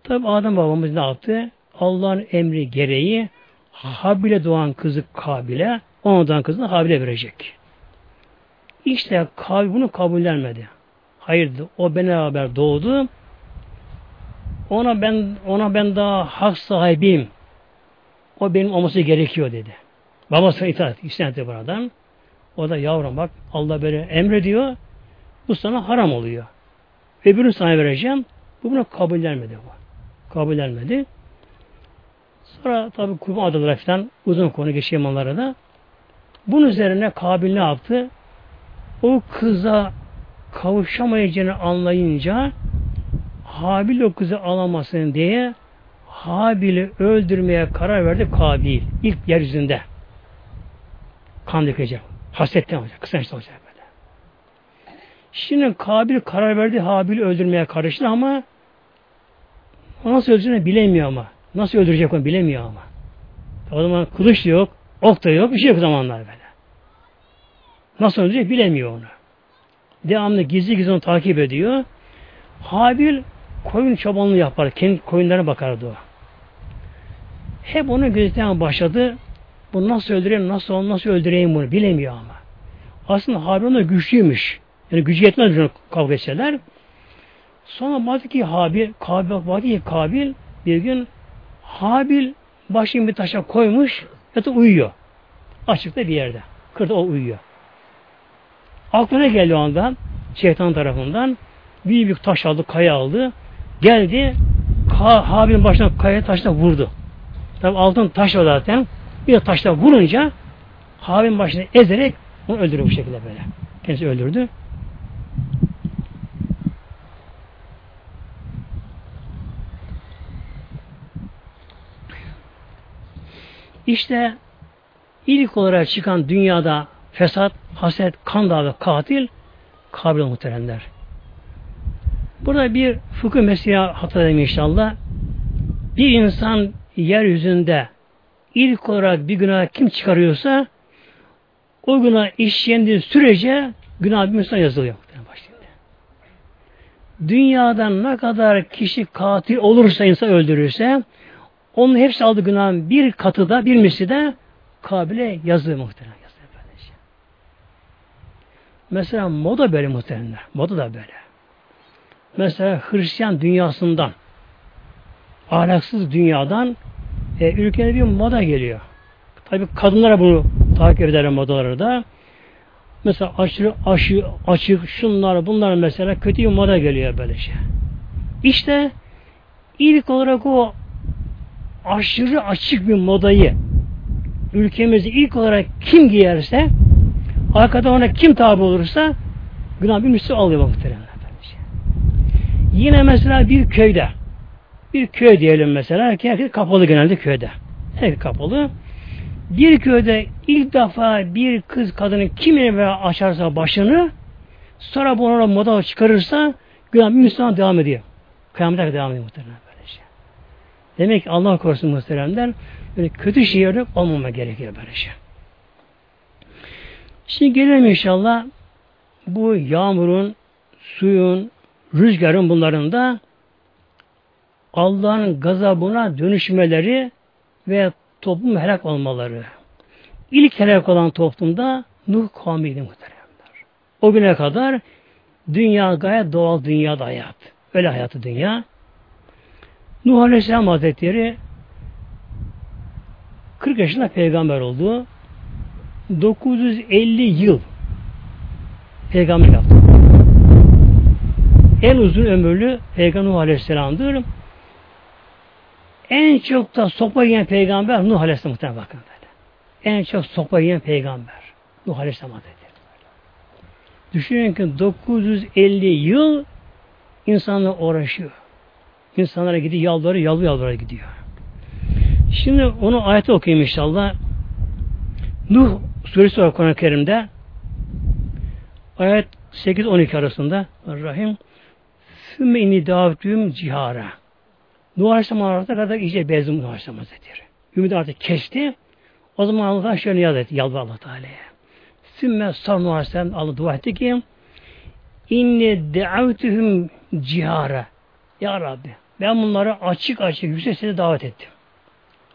Tabi Adem babamız ne yaptı? Allah'ın emri gereği Habil'e doğan kızı Kabil'e, ona doğan kızını Habil'e verecek. İşte Kabil bunu kabullenmedi. Hayır, o benimle beraber doğdu. Ona ben ona ben daha hak sahibiyim. O benim olması gerekiyor dedi. Babasına itaat, isyan etti buradan. O da yavrum bak Allah böyle emrediyor. Bu sana haram oluyor. Öbürünü sana vereceğim. Bu bunu kabullenmedi bu. Kabullenmedi. Sonra tabi kurban adaları falan uzun konu geçeyim onlara da. Bunun üzerine Kabil ne yaptı? O kıza kavuşamayacağını anlayınca Habil o kızı alamasın diye Habil'i öldürmeye karar verdi Kabil. ilk yeryüzünde. Kan dökecek. Hasetten olacak. Kısançta olacak böyle. Şimdi Kabil karar verdi Habil'i öldürmeye karıştı ama nasıl öldüreceğini bilemiyor ama. Nasıl öldürecek onu bilemiyor ama. O zaman kılıç da yok, ok da yok, bir şey yok zamanlar böyle. Nasıl öldürecek bilemiyor onu. Devamlı gizli gizli onu takip ediyor. Habil koyun çobanlığı yapar. Kendi koyunlarına bakardı o. Hep onu gözetlemeye başladı. Bu nasıl öldüreyim, nasıl nasıl öldüreyim bunu bilemiyor ama. Aslında Habil ona güçlüymüş. Yani gücü yetmez kavga etseler. Sonra baktı ki Habil, Kabil, baktı ki Kabil bir gün Habil başını bir taşa koymuş ya da uyuyor. Açıkta bir yerde. Kırda o uyuyor. Aklına geldi o anda şeytan tarafından büyük büyük taş aldı, kaya aldı. Geldi Habil'in başına kaya taşla vurdu. Tabi altın taş o zaten. Bir taşla vurunca Habil'in başını ezerek onu öldürüyor bu şekilde böyle. Kendisi öldürdü. İşte ilk olarak çıkan dünyada fesat, haset, kan dağı katil Kabil muhteremler. Burada bir fıkıh mesleği hatırlayayım inşallah. Bir insan yeryüzünde ilk olarak bir günah kim çıkarıyorsa o günah işlendiği sürece günah bir insan yazılıyor. Dünyada ne kadar kişi katil olursa insan öldürürse onun hepsi aldığı günahın bir katı da bir misli de Kabil'e yazı muhtemelen. Mesela moda böyle muhtemelen. Moda da böyle. Mesela Hristiyan dünyasından ahlaksız dünyadan e, ülkene bir moda geliyor. Tabi kadınlara bunu takip ederler modaları da. Mesela aşırı aşı, açık şunlar bunlar mesela kötü bir moda geliyor böyle şey. İşte ilk olarak o aşırı açık bir modayı ülkemizde ilk olarak kim giyerse arkada ona kim tabi olursa günah bir müslü alıyor muhtemelen. Yine mesela bir köyde bir köy diyelim mesela ki herkes kapalı genelde köyde. Herkes kapalı. Bir köyde ilk defa bir kız kadının kimine açarsa başını sonra bunu moda çıkarırsa günah Müslüman devam ediyor. Kıyamete devam ediyor muhtemelen. Demek ki Allah korusun muhteremler böyle kötü şehirde olmama gerekiyor böyle şey. Şimdi gelelim inşallah bu yağmurun, suyun, rüzgarın bunların da Allah'ın gazabına dönüşmeleri ve toplum helak olmaları. İlk helak olan toplumda Nuh kavmiydi muhteremler. O güne kadar dünya gayet doğal dünyada hayat. Öyle hayatı dünya. Nuh Aleyhisselam Hazretleri 40 yaşında peygamber oldu. 950 yıl peygamber yaptı. En uzun ömürlü peygamber Nuh Aleyhisselam'dır. En çok da sopa yiyen peygamber Nuh Aleyhisselam muhtemelen bakın böyle. En çok sopa yiyen peygamber Nuh Aleyhisselam Hazretleri. Düşünün ki 950 yıl insanla uğraşıyor. İnsanlara gidiyor, yalvarıyor, yalvarıyor, yalvarıyor gidiyor. Şimdi onu ayeti okuyayım inşallah. Nuh suresi var Kur'an-ı Kerim'de. Ayet 8-12 arasında Rahim Fümme inni davetüm cihara. Nuh Aleyhisselam artık kadar iyice bezdim Nuh Aleyhisselam Hazretleri. Ümidi artık kesti. O zaman Allah'tan şöyle yaz etti. Yalvar Allah Teala'ya. Sümme sar Nuh Aleyhisselam Allah dua etti ki İnne de'avtühüm cihara. Ya Rabbi ben bunları açık açık yüksek sesle davet ettim.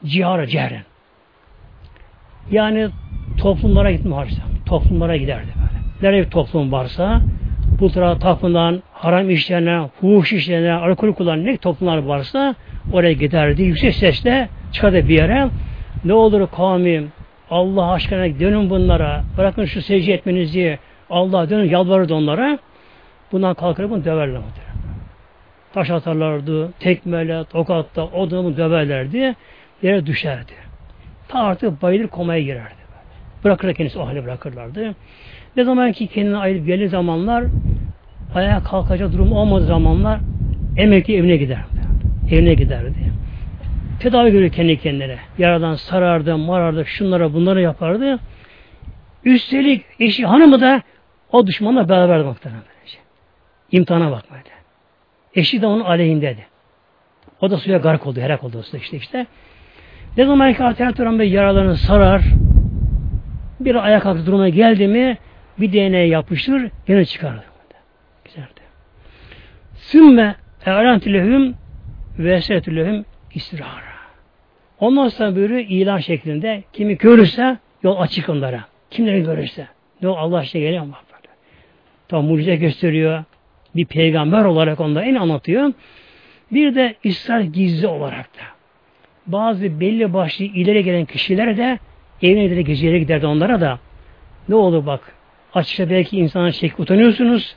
Cihara cehren. Yani toplumlara gitme harcam. Toplumlara giderdi böyle. Nereye bir toplum varsa bu tarafa tapınan, haram işlerine, fuhuş işlerine, alkol kullanan ne toplumlar varsa oraya giderdi. Yüksek sesle çıkardı bir yere. Ne olur kavmim Allah aşkına dönün bunlara. Bırakın şu secde etmenizi. Allah dönün yalvarırdı onlara. Bundan kalkar bunu döverler Taş atarlardı, tekmeyle, tokatta, odamı döverlerdi. Yere düşerdi. Ta artık bayılır komaya girerdi. Bırakırlar kendisi o hale bırakırlardı. Ne zaman ki kendine ayırıp gelir zamanlar ayağa kalkacak durum olmadığı zamanlar emekli evine giderdi. Evine giderdi. Tedavi görüyor kendi kendine. Yaradan sarardı, marardı, şunlara bunları yapardı. Üstelik eşi hanımı da o düşmanla beraber muhtemelen. İmtihana bakmadı. Eşi de onun aleyhindeydi. O da suya gark oldu, herak oldu suda işte işte. Ne zaman ki artık her yaralarını sarar, bir ayak kalktı duruma geldi mi bir DNA yapıştır, gene çıkardı. Sümme e'lantülehüm ve esetülehüm istirara. Ondan sonra böyle ilan şeklinde kimi görürse yol açık onlara. Kimleri görürse. Ne o Allah işte geliyor ama. Tam mucize gösteriyor. Bir peygamber olarak onda en anlatıyor. Bir de ısrar gizli olarak da. Bazı belli başlı ileri gelen kişilere de evine de geceye giderdi onlara da. Ne olur bak. Açıkça belki insana çekip utanıyorsunuz.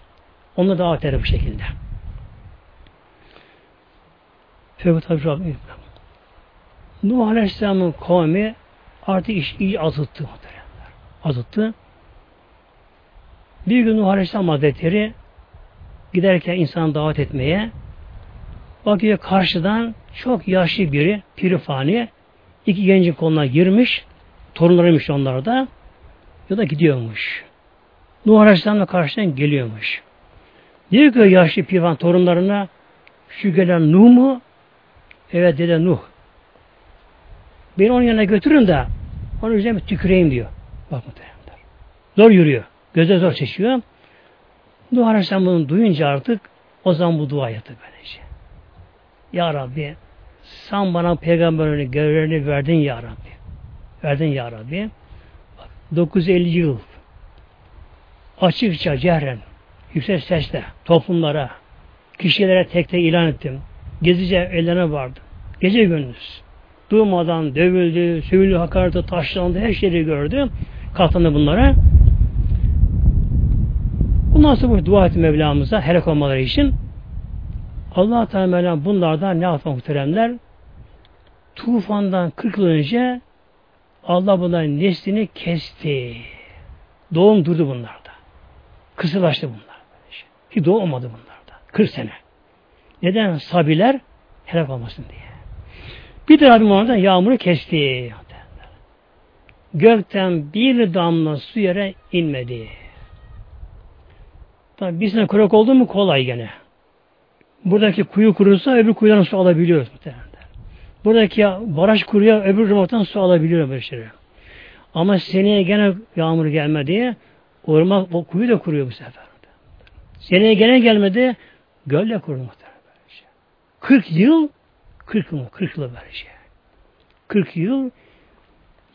Onu da eder bu şekilde. Tövbe tabi Rabbim. Nuh Aleyhisselam'ın kavmi artık iş iyi azıttı. Azıttı. Bir gün Nuh Aleyhisselam Hazretleri giderken insanı davet etmeye bakıyor karşıdan çok yaşlı biri pirifani iki gencin koluna girmiş torunlarıymış onlar da ya da gidiyormuş. Nuh Aleyhisselam'la karşıdan geliyormuş. Diyor ki yaşlı pirifan torunlarına şu gelen Nuh mu? Evet dede Nuh. Beni onun yanına götürün de onun üzerine tüküreyim diyor. Bak muhtemelen. Zor yürüyor. Göze zor çeşiyor. Nuh Aleyhisselam bunu duyunca artık o zaman bu dua yaptı böylece. Ya Rabbi sen bana peygamberini görevlerini verdin ya Rabbi. Verdin ya Rabbi. Bak, 950 yıl açıkça cehren yüksek sesle toplumlara kişilere tek tek ilan ettim. Gezice ellerine vardı. Gece gündüz. Durmadan dövüldü, sövüldü, hakaretı, taşlandı, her şeyi gördü. Katlandı bunlara. Bundan sonra dua etti Mevlamıza helak olmaları için. Allah Teala bunlardan ne yaptı muhteremler? Tufandan 40 yıl önce Allah bunların neslini kesti. Doğum durdu bunlarda. Kısılaştı bunlar. Ki doğum olmadı bunlarda. 40 sene. Neden? Sabiler helak olmasın diye. Bir de Rabbim onlardan yağmuru kesti. Gökten bir damla su yere inmedi. Tabi bir sene kurak oldu mu kolay gene. Buradaki kuyu kurursa öbür kuyudan su alabiliyoruz muhtemelen. Buradaki baraj kuruya öbür remotan su alabiliyor böyle şeyler. Ama seneye gene yağmur gelmedi. Orman o kuyu da kuruyor bu sefer. Seneye gene gelmedi. Göl de kuruyor. 40 yıl 40 yıl 40 yıl böyle şey. 40 yıl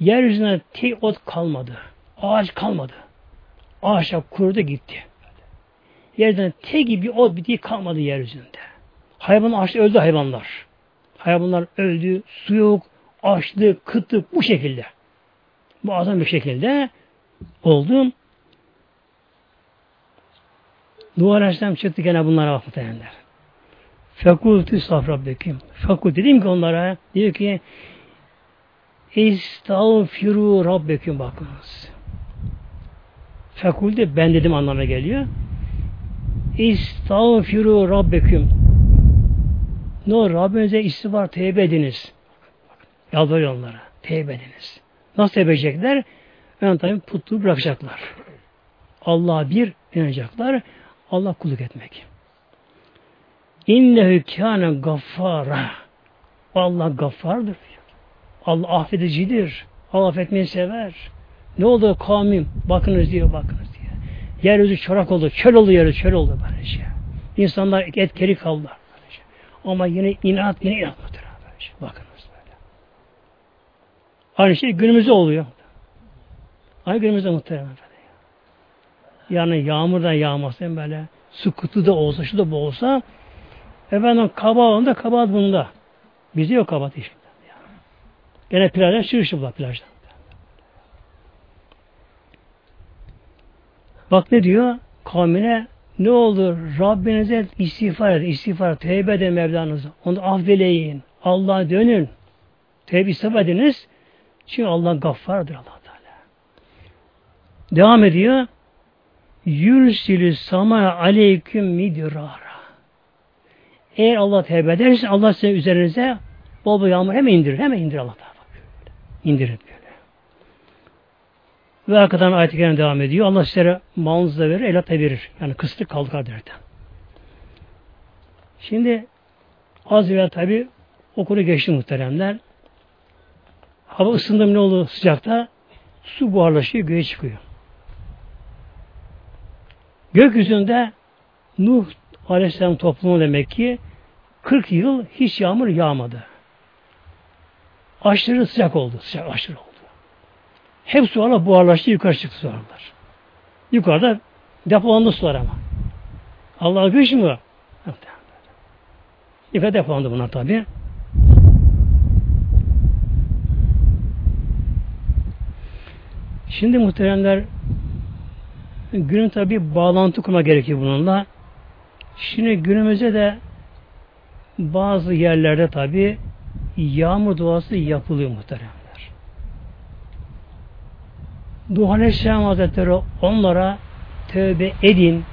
yeryüzüne tek ot kalmadı. Ağaç kalmadı. Ağaçlar kurudu gitti. Yerden tek gibi ot bitki kalmadı yeryüzünde. Hayvan açtı öldü hayvanlar. Hayvanlar öldü, su yok, açlık, kıtlık bu şekilde. Bu azam bir şekilde oldu. Nuh Aleyhisselam çıktı gene bunlara bak muhtemelenler. Fekultü safrabbekim. Fekul dedim ki onlara diyor ki İstağfiru Rabbekim bakınız. Fekul ben dedim anlamına geliyor. İstağfiru Rabbekum. Ne olur Rabbinize istiğfar tevbe ediniz. Yalvarıyor onlara. Tevbe ediniz. Nasıl tevbe edecekler? Ben tabi putlu bırakacaklar. Allah'a bir inanacaklar. Allah kulluk etmek. İnnehu kâne gaffara. Allah gaffardır. Allah affedicidir. Allah affetmeyi sever. Ne oldu kavmim? Bakınız diyor, bakınız diyor. Yeryüzü çorak oldu, çöl oldu yeryüzü, çöl oldu böylece. İnsanlar etkili kaldılar böylece. Ama yine inat, yine inat böylece. Bakınız böyle. Aynı şey günümüzde oluyor. Aynı günümüzde muhtemelen böyle. Yani yağmurdan yağmasın böyle. Su kutu da olsa, şu da bu olsa efendim kaba onda, kabahat bunda. Bizde yok kabahat işte. Gene plajda çırışıplar plajda. Bak ne diyor? Kavmine ne olur Rabbinize istiğfar edin, istiğfar, tevbe edin Mevlanız'a. Onu affeleyin. Allah'a dönün. Tevbe istiğfar ediniz. Çünkü Allah gaffardır allah Teala. Devam ediyor. Yürsilü sama aleyküm midrara. Eğer Allah tevbe ederse Allah size üzerinize bol bol yağmur hemen indirir. Hemen indirir Allah Teala. İndirir böyle. Ve arkadan ayet-i devam ediyor. Allah size malınızı da verir, evlat da verir. Yani kısıtlı kalkar derken. Şimdi az evvel tabi okulu geçti muhteremler. Hava ısındı ne oldu sıcakta? Su buharlaşıyor, göğe çıkıyor. Gökyüzünde Nuh Aleyhisselam toplumu demek ki 40 yıl hiç yağmur yağmadı. Aşırı sıcak oldu. Sıcak aşırı oldu. Hep sularla buharlaştı, yukarı çıktı sularlar. Yukarıda depolandı sular ama. Allah güç mü? Yukarı depolandı bunlar tabi. Şimdi muhteremler günün tabi bağlantı kurma gerekiyor bununla. Şimdi günümüzde de bazı yerlerde tabi yağmur duası yapılıyor muhteremler. Nuh Aleyhisselam Hazretleri onlara tövbe edin,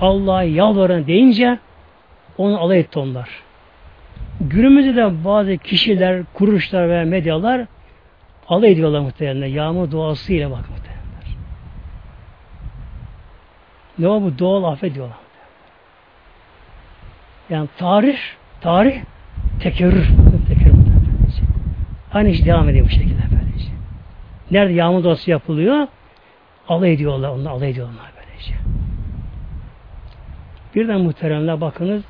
Allah'a yalvarın deyince onu alay etti onlar. Günümüzde de bazı kişiler, kuruluşlar ve medyalar alay ediyorlar muhtemelen. Yağmur duasıyla bak muhtemelen. Ne o bu? Doğal afet diyorlar. Yani tarih, tarih tekerrür. tekerrür. Aynı iş devam ediyor bu şekilde böylece. Nerede yağmur duası yapılıyor? Alay ediyorlar, onu alay ediyorlar böylece. Birden muhteremler bakınız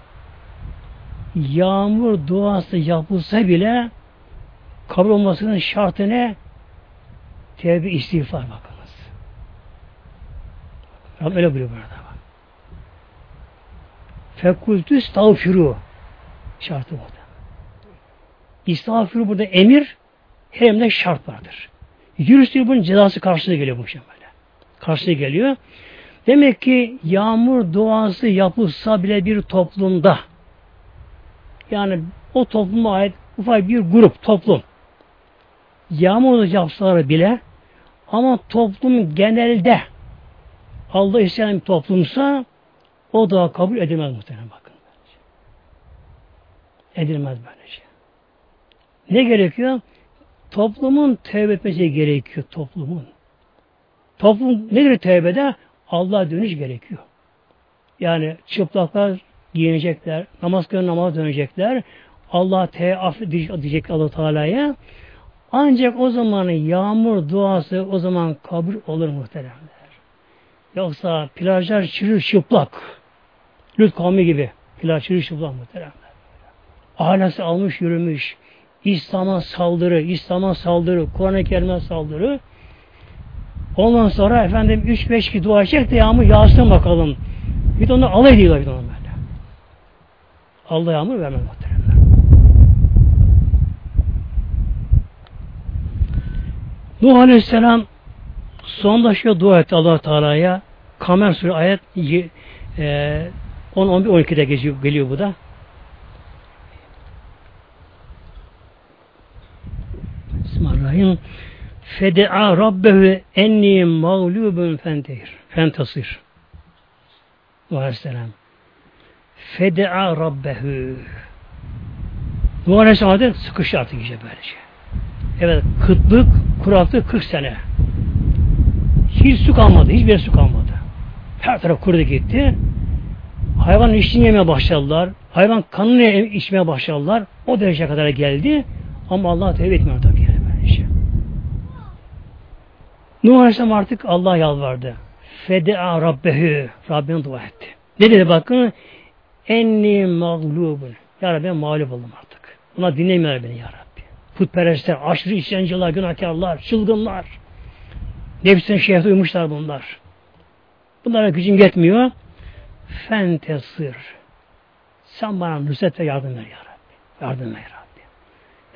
yağmur duası yapılsa bile kabul olmasının şartı ne? Tevbe istiğfar bakınız. Rabbim öyle buyuruyor burada. Fekultü stavfiru şartı burada. İstağfuru burada emir hem de şart vardır. Yürüstüğü bunun cezası karşılığı geliyor bu şey böyle. Karşılığı geliyor. Demek ki yağmur duası yapılsa bile bir toplumda yani o topluma ait ufak bir grup, toplum yağmur yapsalar bile ama toplum genelde Allah isteyen bir toplumsa o da kabul edilmez muhtemelen bakın. Edilmez böylece. Ne gerekiyor? Toplumun tevbe etmesi gerekiyor toplumun. Toplum nedir tevbede? Allah'a dönüş gerekiyor. Yani çıplaklar giyinecekler, namaz kılın namaz dönecekler. Allah te diyecek Allah Teala'ya. Ancak o zaman yağmur duası o zaman kabul olur muhteremler. Yoksa plajlar çırır çıplak. Lüt kavmi gibi. Çırır çıplak muhteremler. Ailesi almış yürümüş. İslam'a saldırı, İslam'a saldırı, Kur'an-ı Kerim'e saldırı. Ondan sonra efendim 3-5 ki dua edecek de yağmur yağsın bakalım. Bir de onu alay ediyorlar bir de onu böyle. Allah yağmur vermez muhteremler. Nuh Aleyhisselam sonunda şu dua etti allah Teala'ya. Kamer Suresi ayet e, 10, 11, 12'de geliyor, geliyor bu da. Bismillahirrahmanirrahim. Fede'a rabbehu enni mağlubun fentehir. Fentasir. Nuh Aleyhisselam. Fede'a rabbehu. Nuh Aleyhisselam da sıkıştı artık iyice böylece. Evet, kıtlık, kuraklık 40 sene. Hiç su kalmadı, hiçbir su kalmadı. Her taraf kurudu gitti. Hayvan içini yemeye başladılar. Hayvan kanını içmeye başladılar. O derece kadar geldi. Ama Allah tevbe etmiyor tabii yani böyle şey. Nuh Aleyhisselam artık Allah'a yalvardı. Fede'a Rabbehu. Rabbine dua etti. Ne dedi bakın? Enni mağlubun. Ya Rabbi ben mağlup oldum artık. Buna dinlemiyorlar beni ya Rabbi. Putperestler, aşırı isyancılar, günahkarlar, çılgınlar. Nefsine şehre uymuşlar bunlar. Bunlara gücüm yetmiyor. Fentesir. Sen bana nusret ve yardım ver ya Rabbi. Yardım ver ya Rabbi.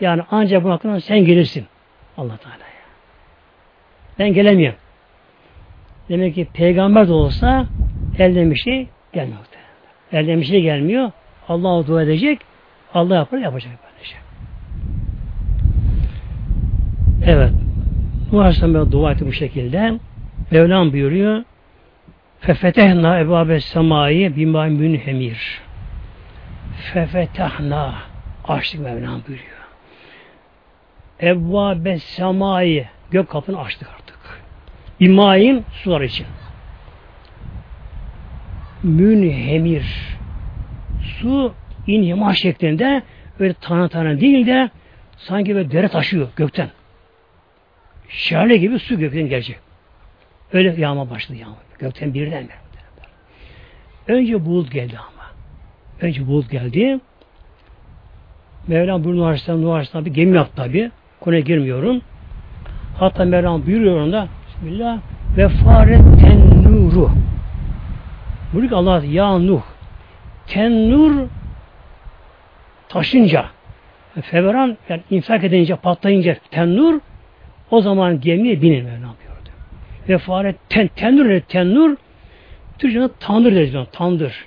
Yani ancak bu hakkında sen gelirsin. Allah Teala'ya. Ben gelemiyorum. Demek ki peygamber de olsa elden bir şey gelmiyor. Elden bir şey gelmiyor. Allah'a dua edecek. Allah yapar yapacak böylece. Evet. Nuh Aleyhisselam dua etti bu şekilde. Mevlam buyuruyor. Fefetehna ebabe semayı bima münhemir. Fefetehna açtık Mevlam buyuruyor. Ebvabe semayı gök kapını açtık artık. Bimain sular için. Münhemir su inhima şeklinde öyle tane tane değil de sanki böyle dere taşıyor gökten. Şale gibi su gökten gelecek. Öyle yağma başladı yağma. Gökten birden bir. Önce bulut geldi ama. Önce bulut geldi. Mevlam Aleyhisselam, Nuh Aleyhisselam bir gemi yaptı tabi. Konuya girmiyorum. Hatta Mevlam buyuruyor onda Bismillah ve faret tennuru. Buyuruyor ki Allah ya Nuh tennur taşınca feveran yani infak edince patlayınca tennur o zaman gemiye binin Mevlam. Ve fare ten, tennur tennur Türkçe'de tandır deriz ona, tandır.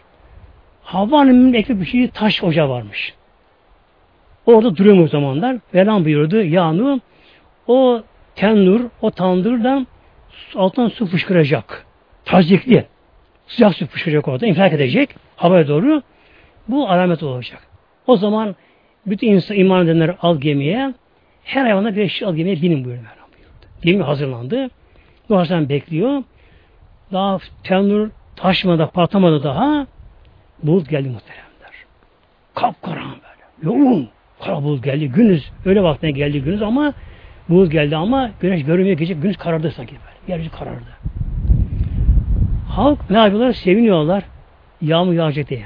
Havva Hanım'ın ekmek şey taş ocağı varmış. Orada duruyor o zamanlar. Velan buyurdu. Yağnu o tennur, o tandırdan altından su fışkıracak. Tazikli. Sıcak su fışkıracak orada. infilak edecek. Havaya doğru. Bu alamet olacak. O zaman bütün insan iman edenler al gemiye her hayvana bir şey al gemiye binin buyurdu. Gemi hazırlandı. Doğaçtan bekliyor. Daha tennur taşmadı, patlamadı daha. Bulut geldi muhteremler. Kapkaran böyle. Yoğun. Kara bulut geldi. Günüz. Öyle vaktine geldi günüz ama bulut geldi ama güneş görünmüyor gece. Güneş karardı sanki böyle. Yeryüzü karardı. Halk ne yapıyorlar? Seviniyorlar. Yağmur yağacak diye.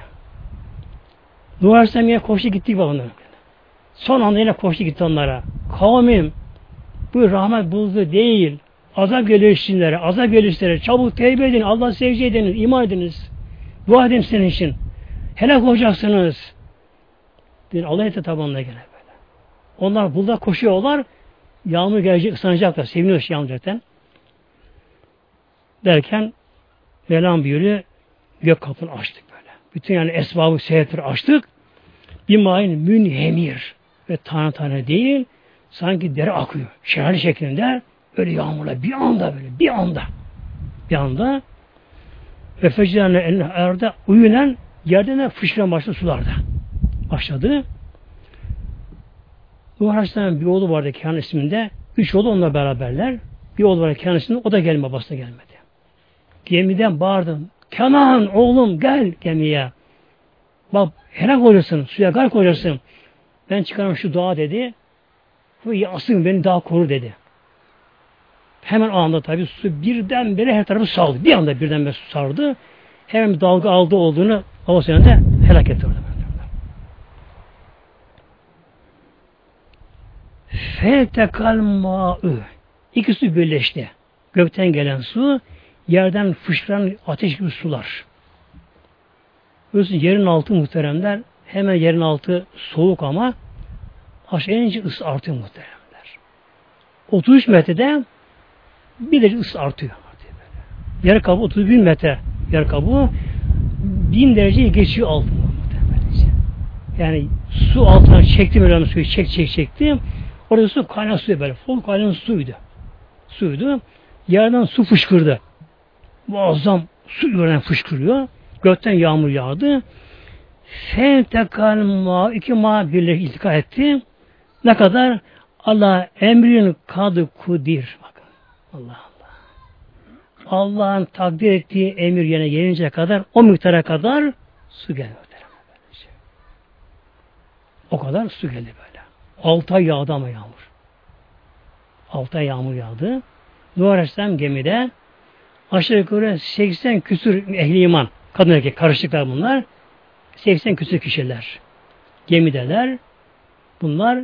Nuh Aleyhisselam yine koştu gittik babana. Son anda yine koştu gitti onlara. Kavmim bu rahmet bulutu değil. Azap geliyor azap geliyor. Çabuk tevbe edin, Allah sevci ediniz, iman ediniz. Dua edin senin için. Helak olacaksınız. Bir Allah ete tabanına gene böyle. Onlar burada koşuyorlar. Yağmur gelecek, ıslanacaklar. Seviniyor yağmur zaten. Derken Mevlam buyuruyor gök kapını açtık böyle. Bütün yani esbabı seyahatleri açtık. Bir main münhemir ve tane tane değil sanki dere akıyor. Şelale şeklinde öyle yağmurla bir anda böyle bir anda bir anda ve fecrane erde uyunan yerden fışkıran başladı sularda. Başladı. Bu Aleyhisselam'ın bir oğlu vardı Kenan isminde. Üç oğlu onunla beraberler. Bir oğlu vardı Kenan isminde. O da gelme babasına gelmedi. Gemiden bağırdım. Kenan oğlum gel gemiye. Bak helak olacaksın. Suya gark olacaksın. Ben çıkarım şu dua dedi. Bu yasın beni daha koru dedi. Hemen o anda tabi su birden bire her tarafı saldı. Bir anda birden bire su sardı. Hemen bir dalga aldı olduğunu o senede helak etti orada. Feltekal ma'ı. İki su birleşti. Gökten gelen su, yerden fışkıran ateş gibi sular. Biliyorsun yerin altı muhteremler, hemen yerin altı soğuk ama aşağı inince ısı artıyor muhteremler. 33 metrede bir derece ısı artıyor. Yer kabuğu 31 metre yer kabuğu bin dereceye geçiyor altında. Yani su altına çektim öyle suyu çek çek çektim. Orada su kaynar suyu böyle. Full kaynar suydu. Suydu. Yerden su fışkırdı. Muazzam su yerden fışkırıyor. Gökten yağmur yağdı. Fentekal ma iki ma birleşik iltika etti. Ne kadar? Allah emrin kadı kudir. Bakın. Allah Allah. Allah'ın takdir ettiği emir yerine gelince kadar o miktara kadar su gelmiyor. O kadar su geldi böyle. Altı ay yağdı ama yağmur. Altı ay yağmur yağdı. Nuh Aleyhisselam gemide aşağı yukarı 80 küsür ehli iman kadın erkek karışıklar bunlar. 80 küsür kişiler. Gemideler. Bunlar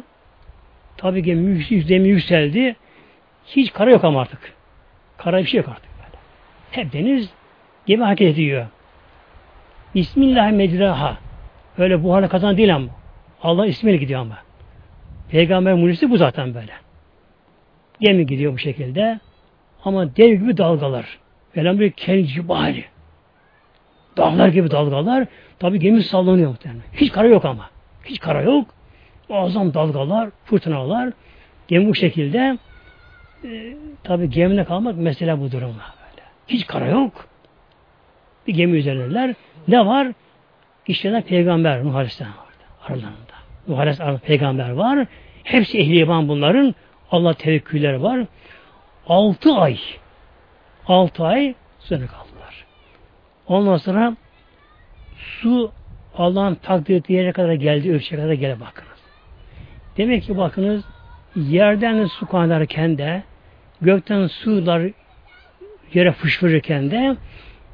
tabi gemi yüzdemi yükseldi. Hiç kara yok ama artık. Kara bir şey yok artık böyle. Hep deniz gemi hareket ediyor. Bismillah mecraha. Öyle bu hale kazan değil ama. Allah ismiyle gidiyor ama. Peygamber mucizesi bu zaten böyle. Gemi gidiyor bu şekilde. Ama dev gibi dalgalar. Velhamdülillah kel cibali. Dağlar gibi dalgalar. Tabi gemi sallanıyor muhtemelen. Hiç kara yok ama. Hiç kara yok. Muazzam dalgalar, fırtınalar. Gemi bu şekilde tabi gemide kalmak mesela bu durumda böyle. Hiç kara yok. Bir gemi üzerindeler. Ne var? İşlerinde peygamber Nuh Aleyhisselam vardı. Aralarında. Nuh Aleyhisselam peygamber var. Hepsi ehli iman bunların. Allah tevekkülleri var. Altı ay altı ay sönük kaldılar. Ondan sonra su Allah'ın takdir ettiği yere kadar geldi, ölçüye kadar gele bakınız. Demek ki bakınız yerden su kaynarken de gökten sular yere fışfırırken de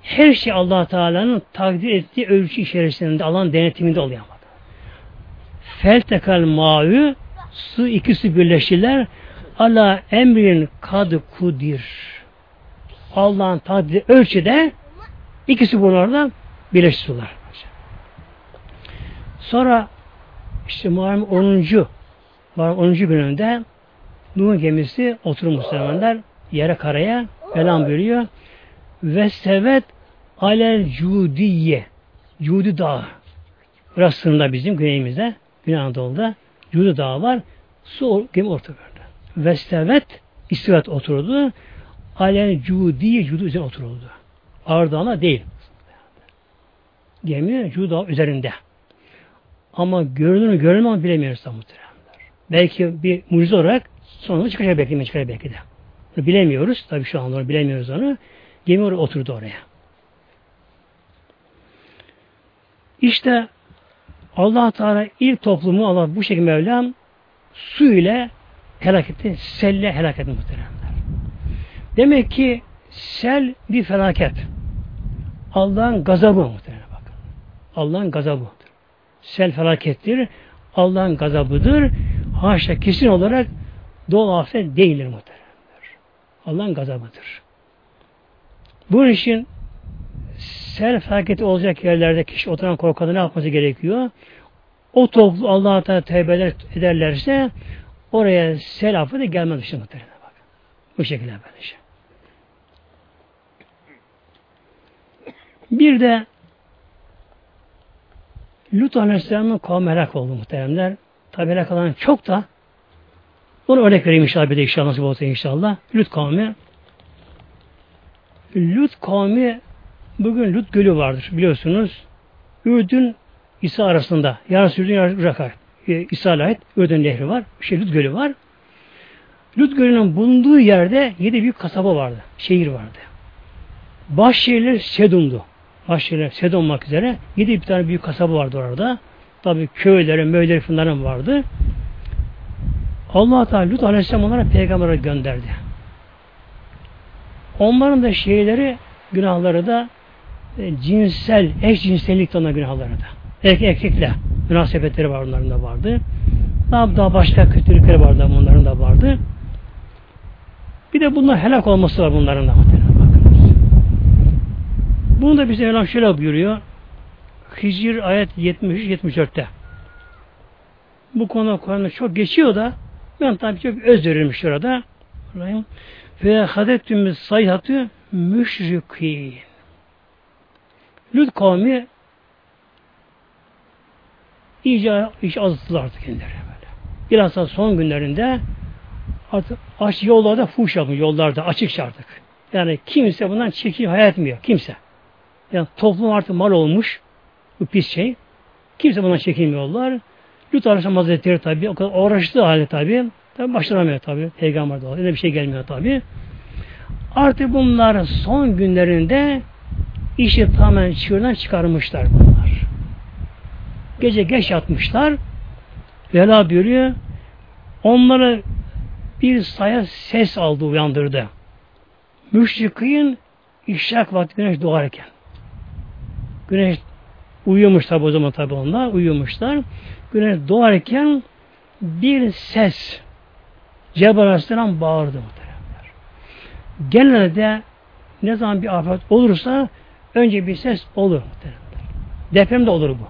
her şey allah Teala'nın takdir ettiği ölçü içerisinde alan denetiminde oluyor. Feltekal mavi su ikisi birleşirler. Ala emrin kad kudir. Allah'ın takdiri ölçüde ikisi bunlardan birleştiriyorlar. Sonra işte Muharrem 10. Muharrem 10. gününde Nuh'un gemisi oturur Müslümanlar yere karaya falan bölüyor. Ve sevet alel cudiye Cudi Dağı. Burası sınırda bizim güneyimizde, Güney Anadolu'da Cudi Dağı var. Su gemi orta verdi. Ve sevet istivat oturdu. Alel cudiye Cudi üzerine oturuldu. Ağır değil. Gemi Cudi Dağı üzerinde. Ama görünür mü görünmez mi bilemiyoruz da muhteremler. Belki bir mucize olarak sonunda çıkacak belki mi çıkacak belki de. Bunu bilemiyoruz. Tabii şu anda onu bilemiyoruz onu. Gemi oraya oturdu oraya. İşte allah Teala ilk toplumu Allah bu şekilde Mevlam su ile helak etti. Selle helak etti muhteremler. Demek ki sel bir felaket. Allah'ın gazabı muhteremler bakın. Allah'ın gazabı. Sel felakettir. Allah'ın gazabıdır. Haşa kesin olarak doğal afet değildir muhteremler. Allah'ın gazabıdır. Bunun için sel felaketi olacak yerlerde kişi oturan korkanı ne yapması gerekiyor? O toplu Allah'a Teala tevbe ederlerse oraya sel afeti gelmez işte muhtemelen. Bak. Bu şekilde böylece. Bir de Lut Aleyhisselam'ın kavmi helak oldu muhteremler. Tabi helak olan çok da onu örnek vereyim inşallah bir de inşallah nasip olsa inşallah. Lut kavmi Lut kavmi bugün Lut Gölü vardır biliyorsunuz. Ürdün İsa arasında. Yarısı Ürdün yarısı Irak'a. E, İsa'ya ait Ürdün Nehri var. Şey, Lut Gölü var. Lut Gölü'nün bulunduğu yerde yedi büyük kasaba vardı. Şehir vardı. Baş şehirler Sedum'du başlarına Sed olmak üzere yedi bir tane büyük kasaba vardı orada. Tabi köyleri, möyleri falan vardı. Allah Teala Lut Aleyhisselam onlara peygamber'e gönderdi. Onların da şeyleri, günahları da e, cinsel, eş cinsellik ona günahları da. Erkek erkekle münasebetleri var onların da vardı. Daha, daha başka kötülükleri vardı onların da vardı. Bir de bunlar helak olması var bunların da. Bunu da bize Mevlam şöyle buyuruyor. Hicr ayet 73-74'te. Bu konu Kur'an'da çok geçiyor da ben tabi çok öz verilmiş şurada. Ve hadettümüz sayhatı müşrikin. Lut kavmi iyice iş azıttılar artık kendileri böyle. Bilhassa son günlerinde artık aç yollarda fuş yapın yollarda açıkça artık. Yani kimse bundan çekim hayat etmiyor. Kimse. Yani toplum artık mal olmuş. Bu pis şey. Kimse buna çekinmiyorlar. Lut Aleyhisselam Hazretleri tabi o kadar uğraştığı halde tabi tabi başaramıyor tabi. Peygamber de öyle bir şey gelmiyor tabi. Artık bunlar son günlerinde işi tamamen çığırdan çıkarmışlar bunlar. Gece geç yatmışlar. Vela buyuruyor. Onları bir saya ses aldı, uyandırdı. Müşrikin işrak vakti güneş doğarken. Güneş uyuyormuş tabi o zaman tabi onlar, uyuyormuşlar. Güneş doğarken bir ses Cebrail Aleyhisselam bağırdı muhteremler. Genelde ne zaman bir afet olursa önce bir ses olur muhteremler. Deprem de olur bu.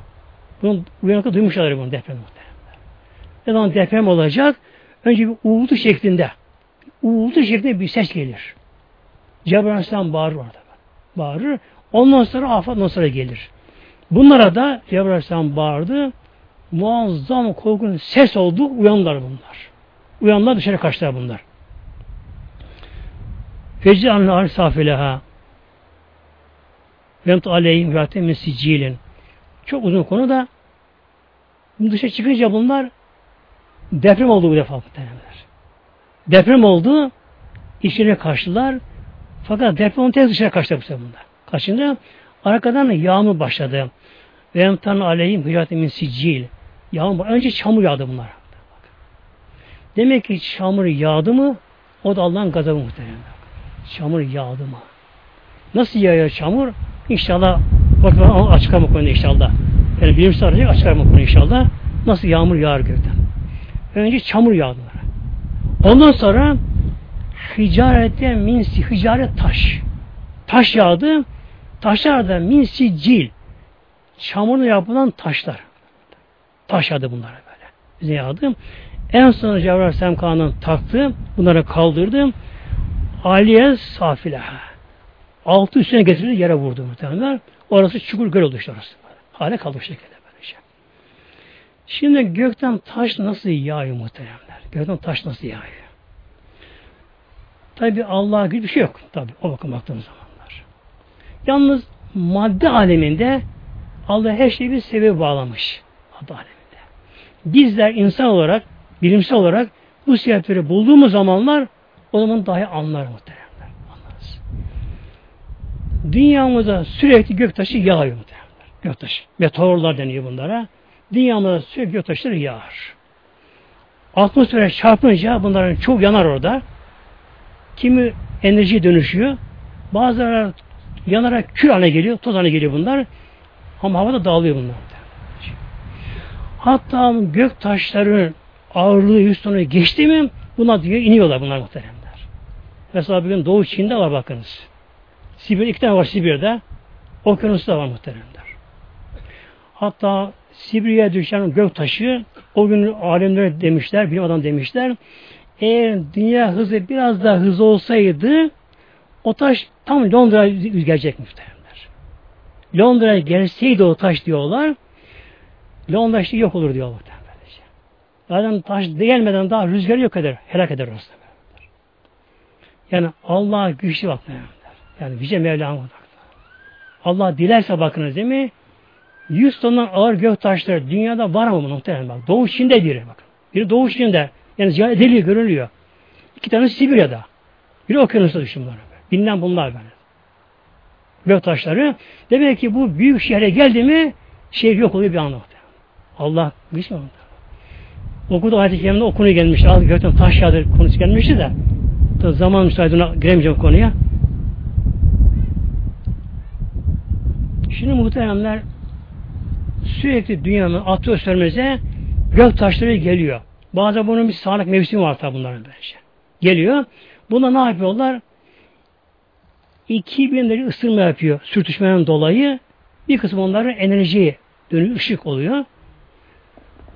Bunun uyanıkta duymuşlar bunu deprem muhteremler. Ne zaman deprem olacak önce bir uğultu şeklinde uğultu şeklinde bir ses gelir. Cebrail Aleyhisselam bağırır orada. Bağırır. Ondan sonra afet ondan sonra gelir. Bunlara da Cebrail Aleyhisselam bağırdı. Muazzam korkunç ses oldu. Uyandılar bunlar. Uyanlar dışarı kaçtılar bunlar. Fecri anlar safileha Vemt aleyhim hüratem min Çok uzun konu da dışarı çıkınca bunlar deprem oldu bu defa muhtemelenler. Deprem oldu. içine kaçtılar. Fakat deprem tek dışarı kaçtı bu sefer bunlar. Kaçınca arkadan yağmur başladı. Ve emtan aleyhim min sicil. Yağmur. Önce çamur yağdı bunlar. Demek ki çamur yağdı mı o da Allah'ın gazabı muhtemelen. Çamur yağdı mı? Nasıl yağıyor çamur? İnşallah bakın açıklama konu inşallah. Yani bilimsel arayacak açıklama konu inşallah. Nasıl yağmur yağar gökten. Önce çamur yağdı. Ondan sonra hicarete minsi, hicaret taş. Taş yağdı. Taşlar da minsi cil. Çamurla yapılan taşlar. Taş yağdı bunlara böyle. Bize yağdı. En son Cebrail Aleyhisselam kanunu taktı. Bunları kaldırdı. Aliye safileha. Altı üstüne getirdi yere vurdu muhtemelen. Orası çukur göl oldu işte orası. Hale kaldı şekilde böylece. Şimdi gökten taş nasıl yağıyor muhteremler? Gökten taş nasıl yağıyor? Tabi Allah'a gibi bir şey yok. Tabi o bakım baktığımız zamanlar. Yalnız madde aleminde Allah her şeyi bir sebep bağlamış. Madde aleminde. Bizler insan olarak bilimsel olarak bu sebepleri bulduğumuz zamanlar o zaman dahi anlar muhteremler. Anlarız. Dünyamızda sürekli göktaşı yağıyor muhteremler. Göktaşı. Meteorlar deniyor bunlara. Dünyamızda sürekli göktaşları yağar. Atmosfere çarpınca bunların çok yanar orada. Kimi enerji dönüşüyor. Bazıları yanarak kül haline geliyor, toz haline geliyor bunlar. Ama havada dağılıyor bunlar. Hatta gök taşları ağırlığı yüz tonu geçti mi buna diyor iniyorlar bunlar muhteremler. Mesela bugün Doğu Çin'de var bakınız. Sibir iki tane var Sibir'de. Okyanus'ta var muhteremler. Hatta Sibir'e düşen gök taşı o gün alemlere demişler, bilim adam demişler. Eğer dünya hızı biraz daha hızlı olsaydı o taş tam Londra'ya gelecek muhteremler. Londra'ya gelseydi o taş diyorlar Londra işte yok olur diyorlar. Zaten taş gelmeden daha rüzgarı yok eder. Helak eder orası. Yani Allah güçlü bak. Yani Yüce Mevlam Allah dilerse bakınız değil mi? Yüz tondan ağır gök taşları dünyada var mı muhtemelen bak. Doğu Çin'de biri bak. Biri Doğu Çin'de. Yani ziyaret ediliyor, görülüyor. İki tane Sibirya'da. Biri okyanusta düşün bunlar. Bilinen bunlar böyle. Gök taşları. Demek ki bu büyük şehre geldi mi şehir yok oluyor bir anda. Allah güç mü? Okudu ayet-i kerimde okunuyor gelmiş. Az gökten taş yağdır konusu gelmişti de. Tabi zaman müsaadına giremeyeceğim konuya. Şimdi muhteremler sürekli dünyanın atmosferimize gök taşları geliyor. Bazen bunun bir sağlık mevsimi var tabi bunların böylece. Geliyor. Buna ne yapıyorlar? 2000 derece ısırma yapıyor sürtüşmeden dolayı. Bir kısım onların enerji dönüyor, ışık oluyor.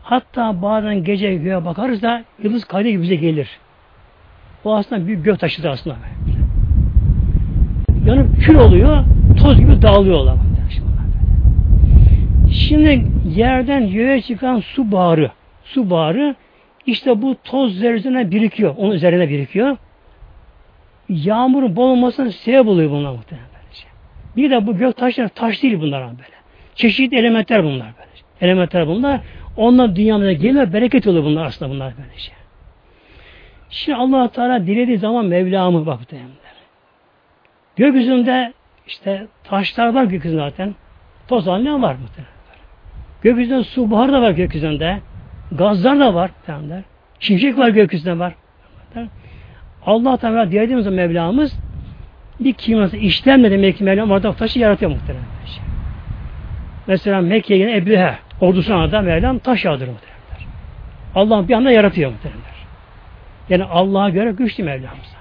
Hatta bazen gece göğe bakarız da yıldız kaydı gibi bize gelir. O aslında büyük gök taşıdır aslında. Yanıp kül oluyor, toz gibi dağılıyorlar. Şimdi yerden göğe çıkan su bağrı, su bağrı işte bu toz üzerine birikiyor. Onun üzerine birikiyor. Yağmurun bol olmasına sebep oluyor bunlar muhtemelen. Bir de bu gök taşlar taş değil bunlar böyle. Çeşitli elementler bunlar böyle. Elementler bunlar. Onlar dünyamıza geliyor, bereket oluyor bunlar aslında bunlar böylece. Şey. Şimdi allah Teala dilediği zaman Mevlamı bak muhtemelenler. Gökyüzünde işte taşlar var gökyüzünde zaten. Toz haline var muhtemelen. Gökyüzünde su buhar da var gökyüzünde. Gazlar da var. Derler. Şimşek var gökyüzünde var. Allah Teala dilediğimiz Mevlamız bir kimyası işlenmedi demek ki Mevlam orada taşı yaratıyor muhtemelen. Mesela Mekke'ye gelen Ebrehe ordusuna da Mevlam taş yağdırır muhtemelen. Allah bir anda yaratıyor muhtemelen. Yani Allah'a göre güçlü Mevlamız.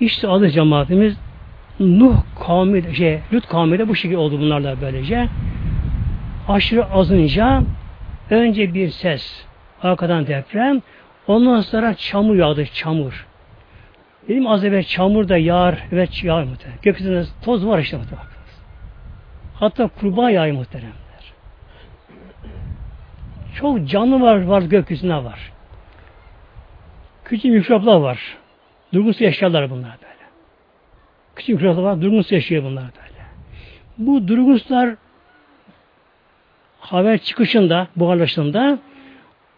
İşte adı cemaatimiz Nuh kavmi, şey, Lut kavmi de bu şekilde oldu bunlarla böylece. Aşırı azınca önce bir ses, arkadan deprem, ondan sonra çamur yağdı, çamur. Dedim az evvel çamur da yağar, evet yağar muhtemelen. Gökyüzünde toz var işte muhtemelen. Hatta kurbağa yağıyor muhteremler. Çok canlı var, var gökyüzünde var. Küçük mikroplar var. Durgunsuz eşyalar bunlar böyle. Küçük mikroplar var, durgunsuz yaşıyor bunlar böyle. Bu durgunsuzlar haber çıkışında, buharlaştığında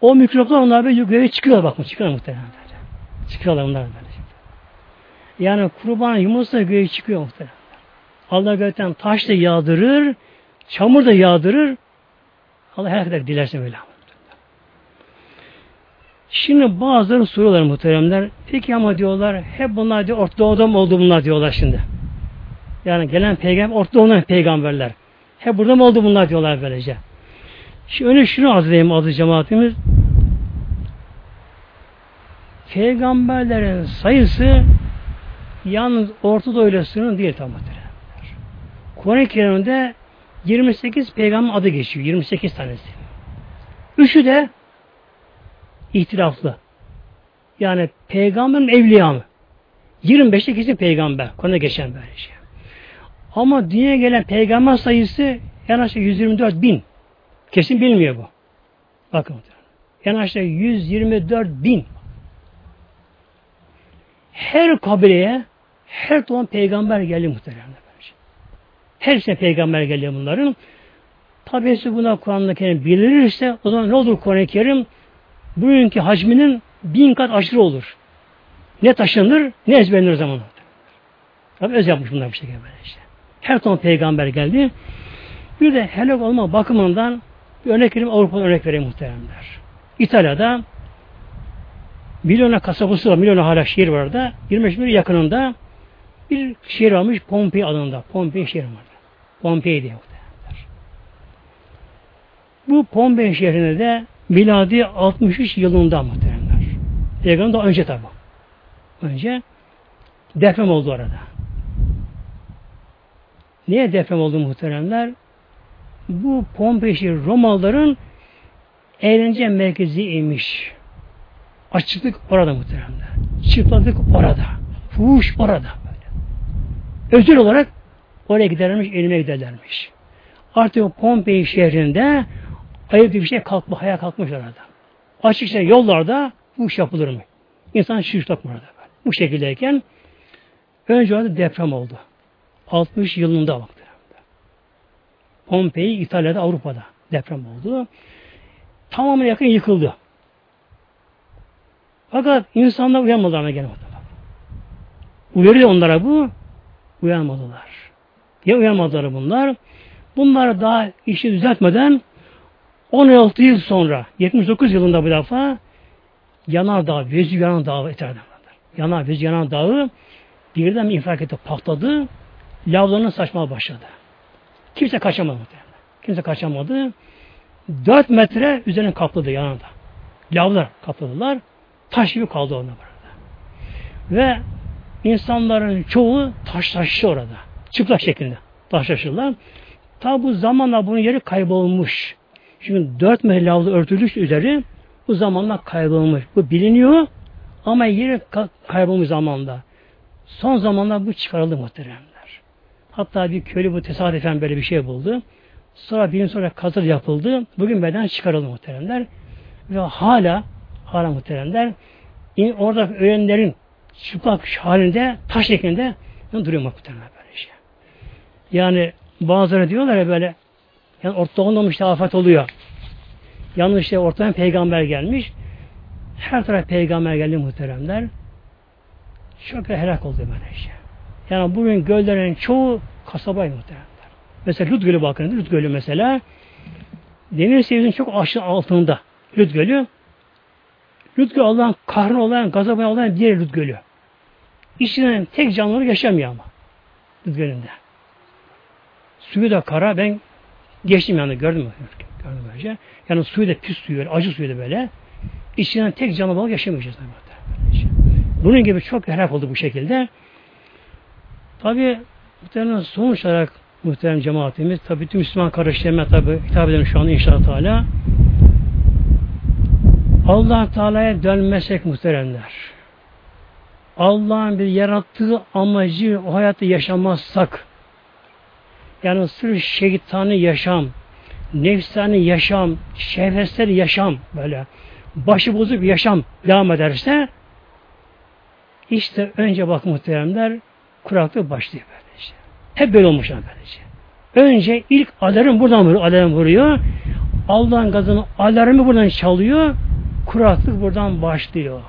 o mikroplar onlar böyle yukarı çıkıyor bakma, çıkıyor muhtemelen böyle. Çıkıyorlar bunlar böyle. Yani kurban yumurta göğe çıkıyor muhtemelen. Allah gökten taş da yağdırır, çamur da yağdırır. Allah her kadar dilerse böyle. Şimdi bazıları soruyorlar muhteremler. Peki ama diyorlar hep bunlar diyor Orta Doğu'da mı oldu bunlar diyorlar şimdi. Yani gelen peygamber Orta Doğu'dan peygamberler. Hep burada mı oldu bunlar diyorlar böylece. Şimdi öyle şunu edeyim adı cemaatimiz. Peygamberlerin sayısı yalnız Orta Doğu ile sınırlı değil tam Kur'an-ı Kerim'de 28 peygamber adı geçiyor. 28 tanesi. Üçü de ihtilaflı. Yani peygamberin evliya mı? 25'te kesin peygamber. Konuda geçen böyle şey. Ama dünyaya gelen peygamber sayısı en aşağı 124 bin. Kesin bilmiyor bu. Bakın. En aşağı 124 bin. Her kabileye her zaman peygamber geldi muhtemelen. Hepsine peygamber geliyor bunların. Tabi buna Kur'an'da kerim bildirirse o zaman ne olur Kur'an-ı Kerim? Bugünkü hacminin bin kat aşırı olur. Ne taşınır ne ezberlenir o zaman. Tabi öz yapmış bunlar bir şekilde böyle işte. Her zaman peygamber geldi. Bir de helak olma bakımından bir örnek vereyim Avrupa'da örnek vereyim muhteremler. İtalya'da milyona kasabası var, milyona hala şehir var orada. 25 milyon yakınında bir şehir almış Pompei adında. Pompei şehir var. Pompei diye muhtemelenler. Bu Pompei şehrinde de miladi 63 yılında muhtemelenler. Peygamber daha önce tabi. Önce deprem oldu orada. Niye deprem oldu muhteremler? Bu Pompei şehri Romalıların eğlence merkezi imiş. Açıklık orada muhteremler. Çıplaklık orada. Fuhuş orada. Böyle. Özel olarak Oraya giderlermiş, elime giderlermiş. Artık Pompei şehrinde ayıp bir şey kalkma, hayal kalkmış orada. Açıkça yollarda bu iş yapılır mı? İnsan şiştak orada. Bu şekildeyken önce orada deprem oldu. 60 yılında baktı. Pompei İtalya'da, Avrupa'da deprem oldu. Tamamen yakın yıkıldı. Fakat insanlar uyanmadılar ama gene Uyarıyor onlara bu. Uyanmadılar. Ya uyanmadılar bunlar. Bunlar daha işi düzeltmeden 16 yıl sonra 79 yılında bu defa Yanardağ, Vezü Yanardağ eterden Yanar Vezü Yanardağ'ı birden bir infilak patladı. Lavlarının saçmaya başladı. Kimse kaçamadı. Kimse kaçamadı. 4 metre üzerine kapladı yanında. Lavlar kapladılar. Taş gibi kaldı orada. Ve insanların çoğu taş taşlı orada. Çıplak şeklinde taşlaşırlar. Ta bu zamanla bunun yeri kaybolmuş. Çünkü dört mehlavlı örtülüş üzeri bu zamanla kaybolmuş. Bu biliniyor ama yeri kaybolmuş zamanda. Son zamanlar bu çıkarıldı muhteremler. Hatta bir köylü bu tesadüfen böyle bir şey buldu. Sonra bir gün sonra kazır yapıldı. Bugün beden çıkarıldı muhteremler. Ve hala hala muhteremler orada öğrenlerin çıplak halinde taş şeklinde duruyor muhteremler. Yani bazıları diyorlar ya böyle yani ortada olmamış afet oluyor. Yalnız işte ortadan peygamber gelmiş. Her taraf peygamber geldi muhteremler. Çok helak oldu böyle işte. Yani bugün göllerin çoğu kasabaydı muhteremler. Mesela Lut Gölü bakın. Lut Gölü mesela demir seviyesinin çok aşağı altında Lut Gölü. Lut Gölü Allah'ın kahrına olan, gazabına olan diğer Lut Gölü. İçinden tek canlıları yaşamıyor ama. Lut Gölü'nde. Suyu da kara. Ben geçtim yani gördüm mü? Gördüm böylece. Yani suyu da pis suyu, acı suyu da böyle. İçinden tek canlı balık yaşamayacağız. Bunun gibi çok helak oldu bu şekilde. Tabi muhtemelen sonuç olarak muhterem cemaatimiz, tabi tüm Müslüman kardeşlerime tabi hitap edelim şu an inşallah Teala. allah Teala'ya dönmesek muhteremler. Allah'ın bir yarattığı amacı o hayatta yaşamazsak yani sırf şeytani yaşam, nefsani yaşam, şehvetsel yaşam böyle başı bozuk yaşam devam ederse işte önce bak muhteremler kuraklık başlıyor böylece. Hep böyle olmuş böylece. Önce ilk alarm buradan vuruyor, alarm vuruyor. Allah'ın gazını alarmı buradan çalıyor. Kuraklık buradan başlıyor.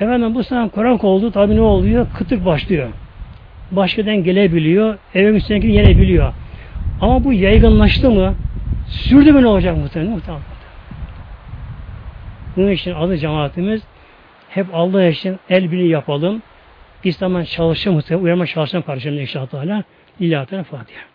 Efendim bu sene kurak oldu. Tabi ne oluyor? Kıtık başlıyor. Başkadan gelebiliyor. Evin üstüne gelebiliyor. Ama bu yaygınlaştı mı? Sürdü mü ne olacak muhtemelen? muhtemelen. Bunun için adı cemaatimiz hep Allah için el birliği yapalım. İslam'dan çalışalım, uyarma çalışalım kardeşlerimle inşallah. İlahi Fatiha.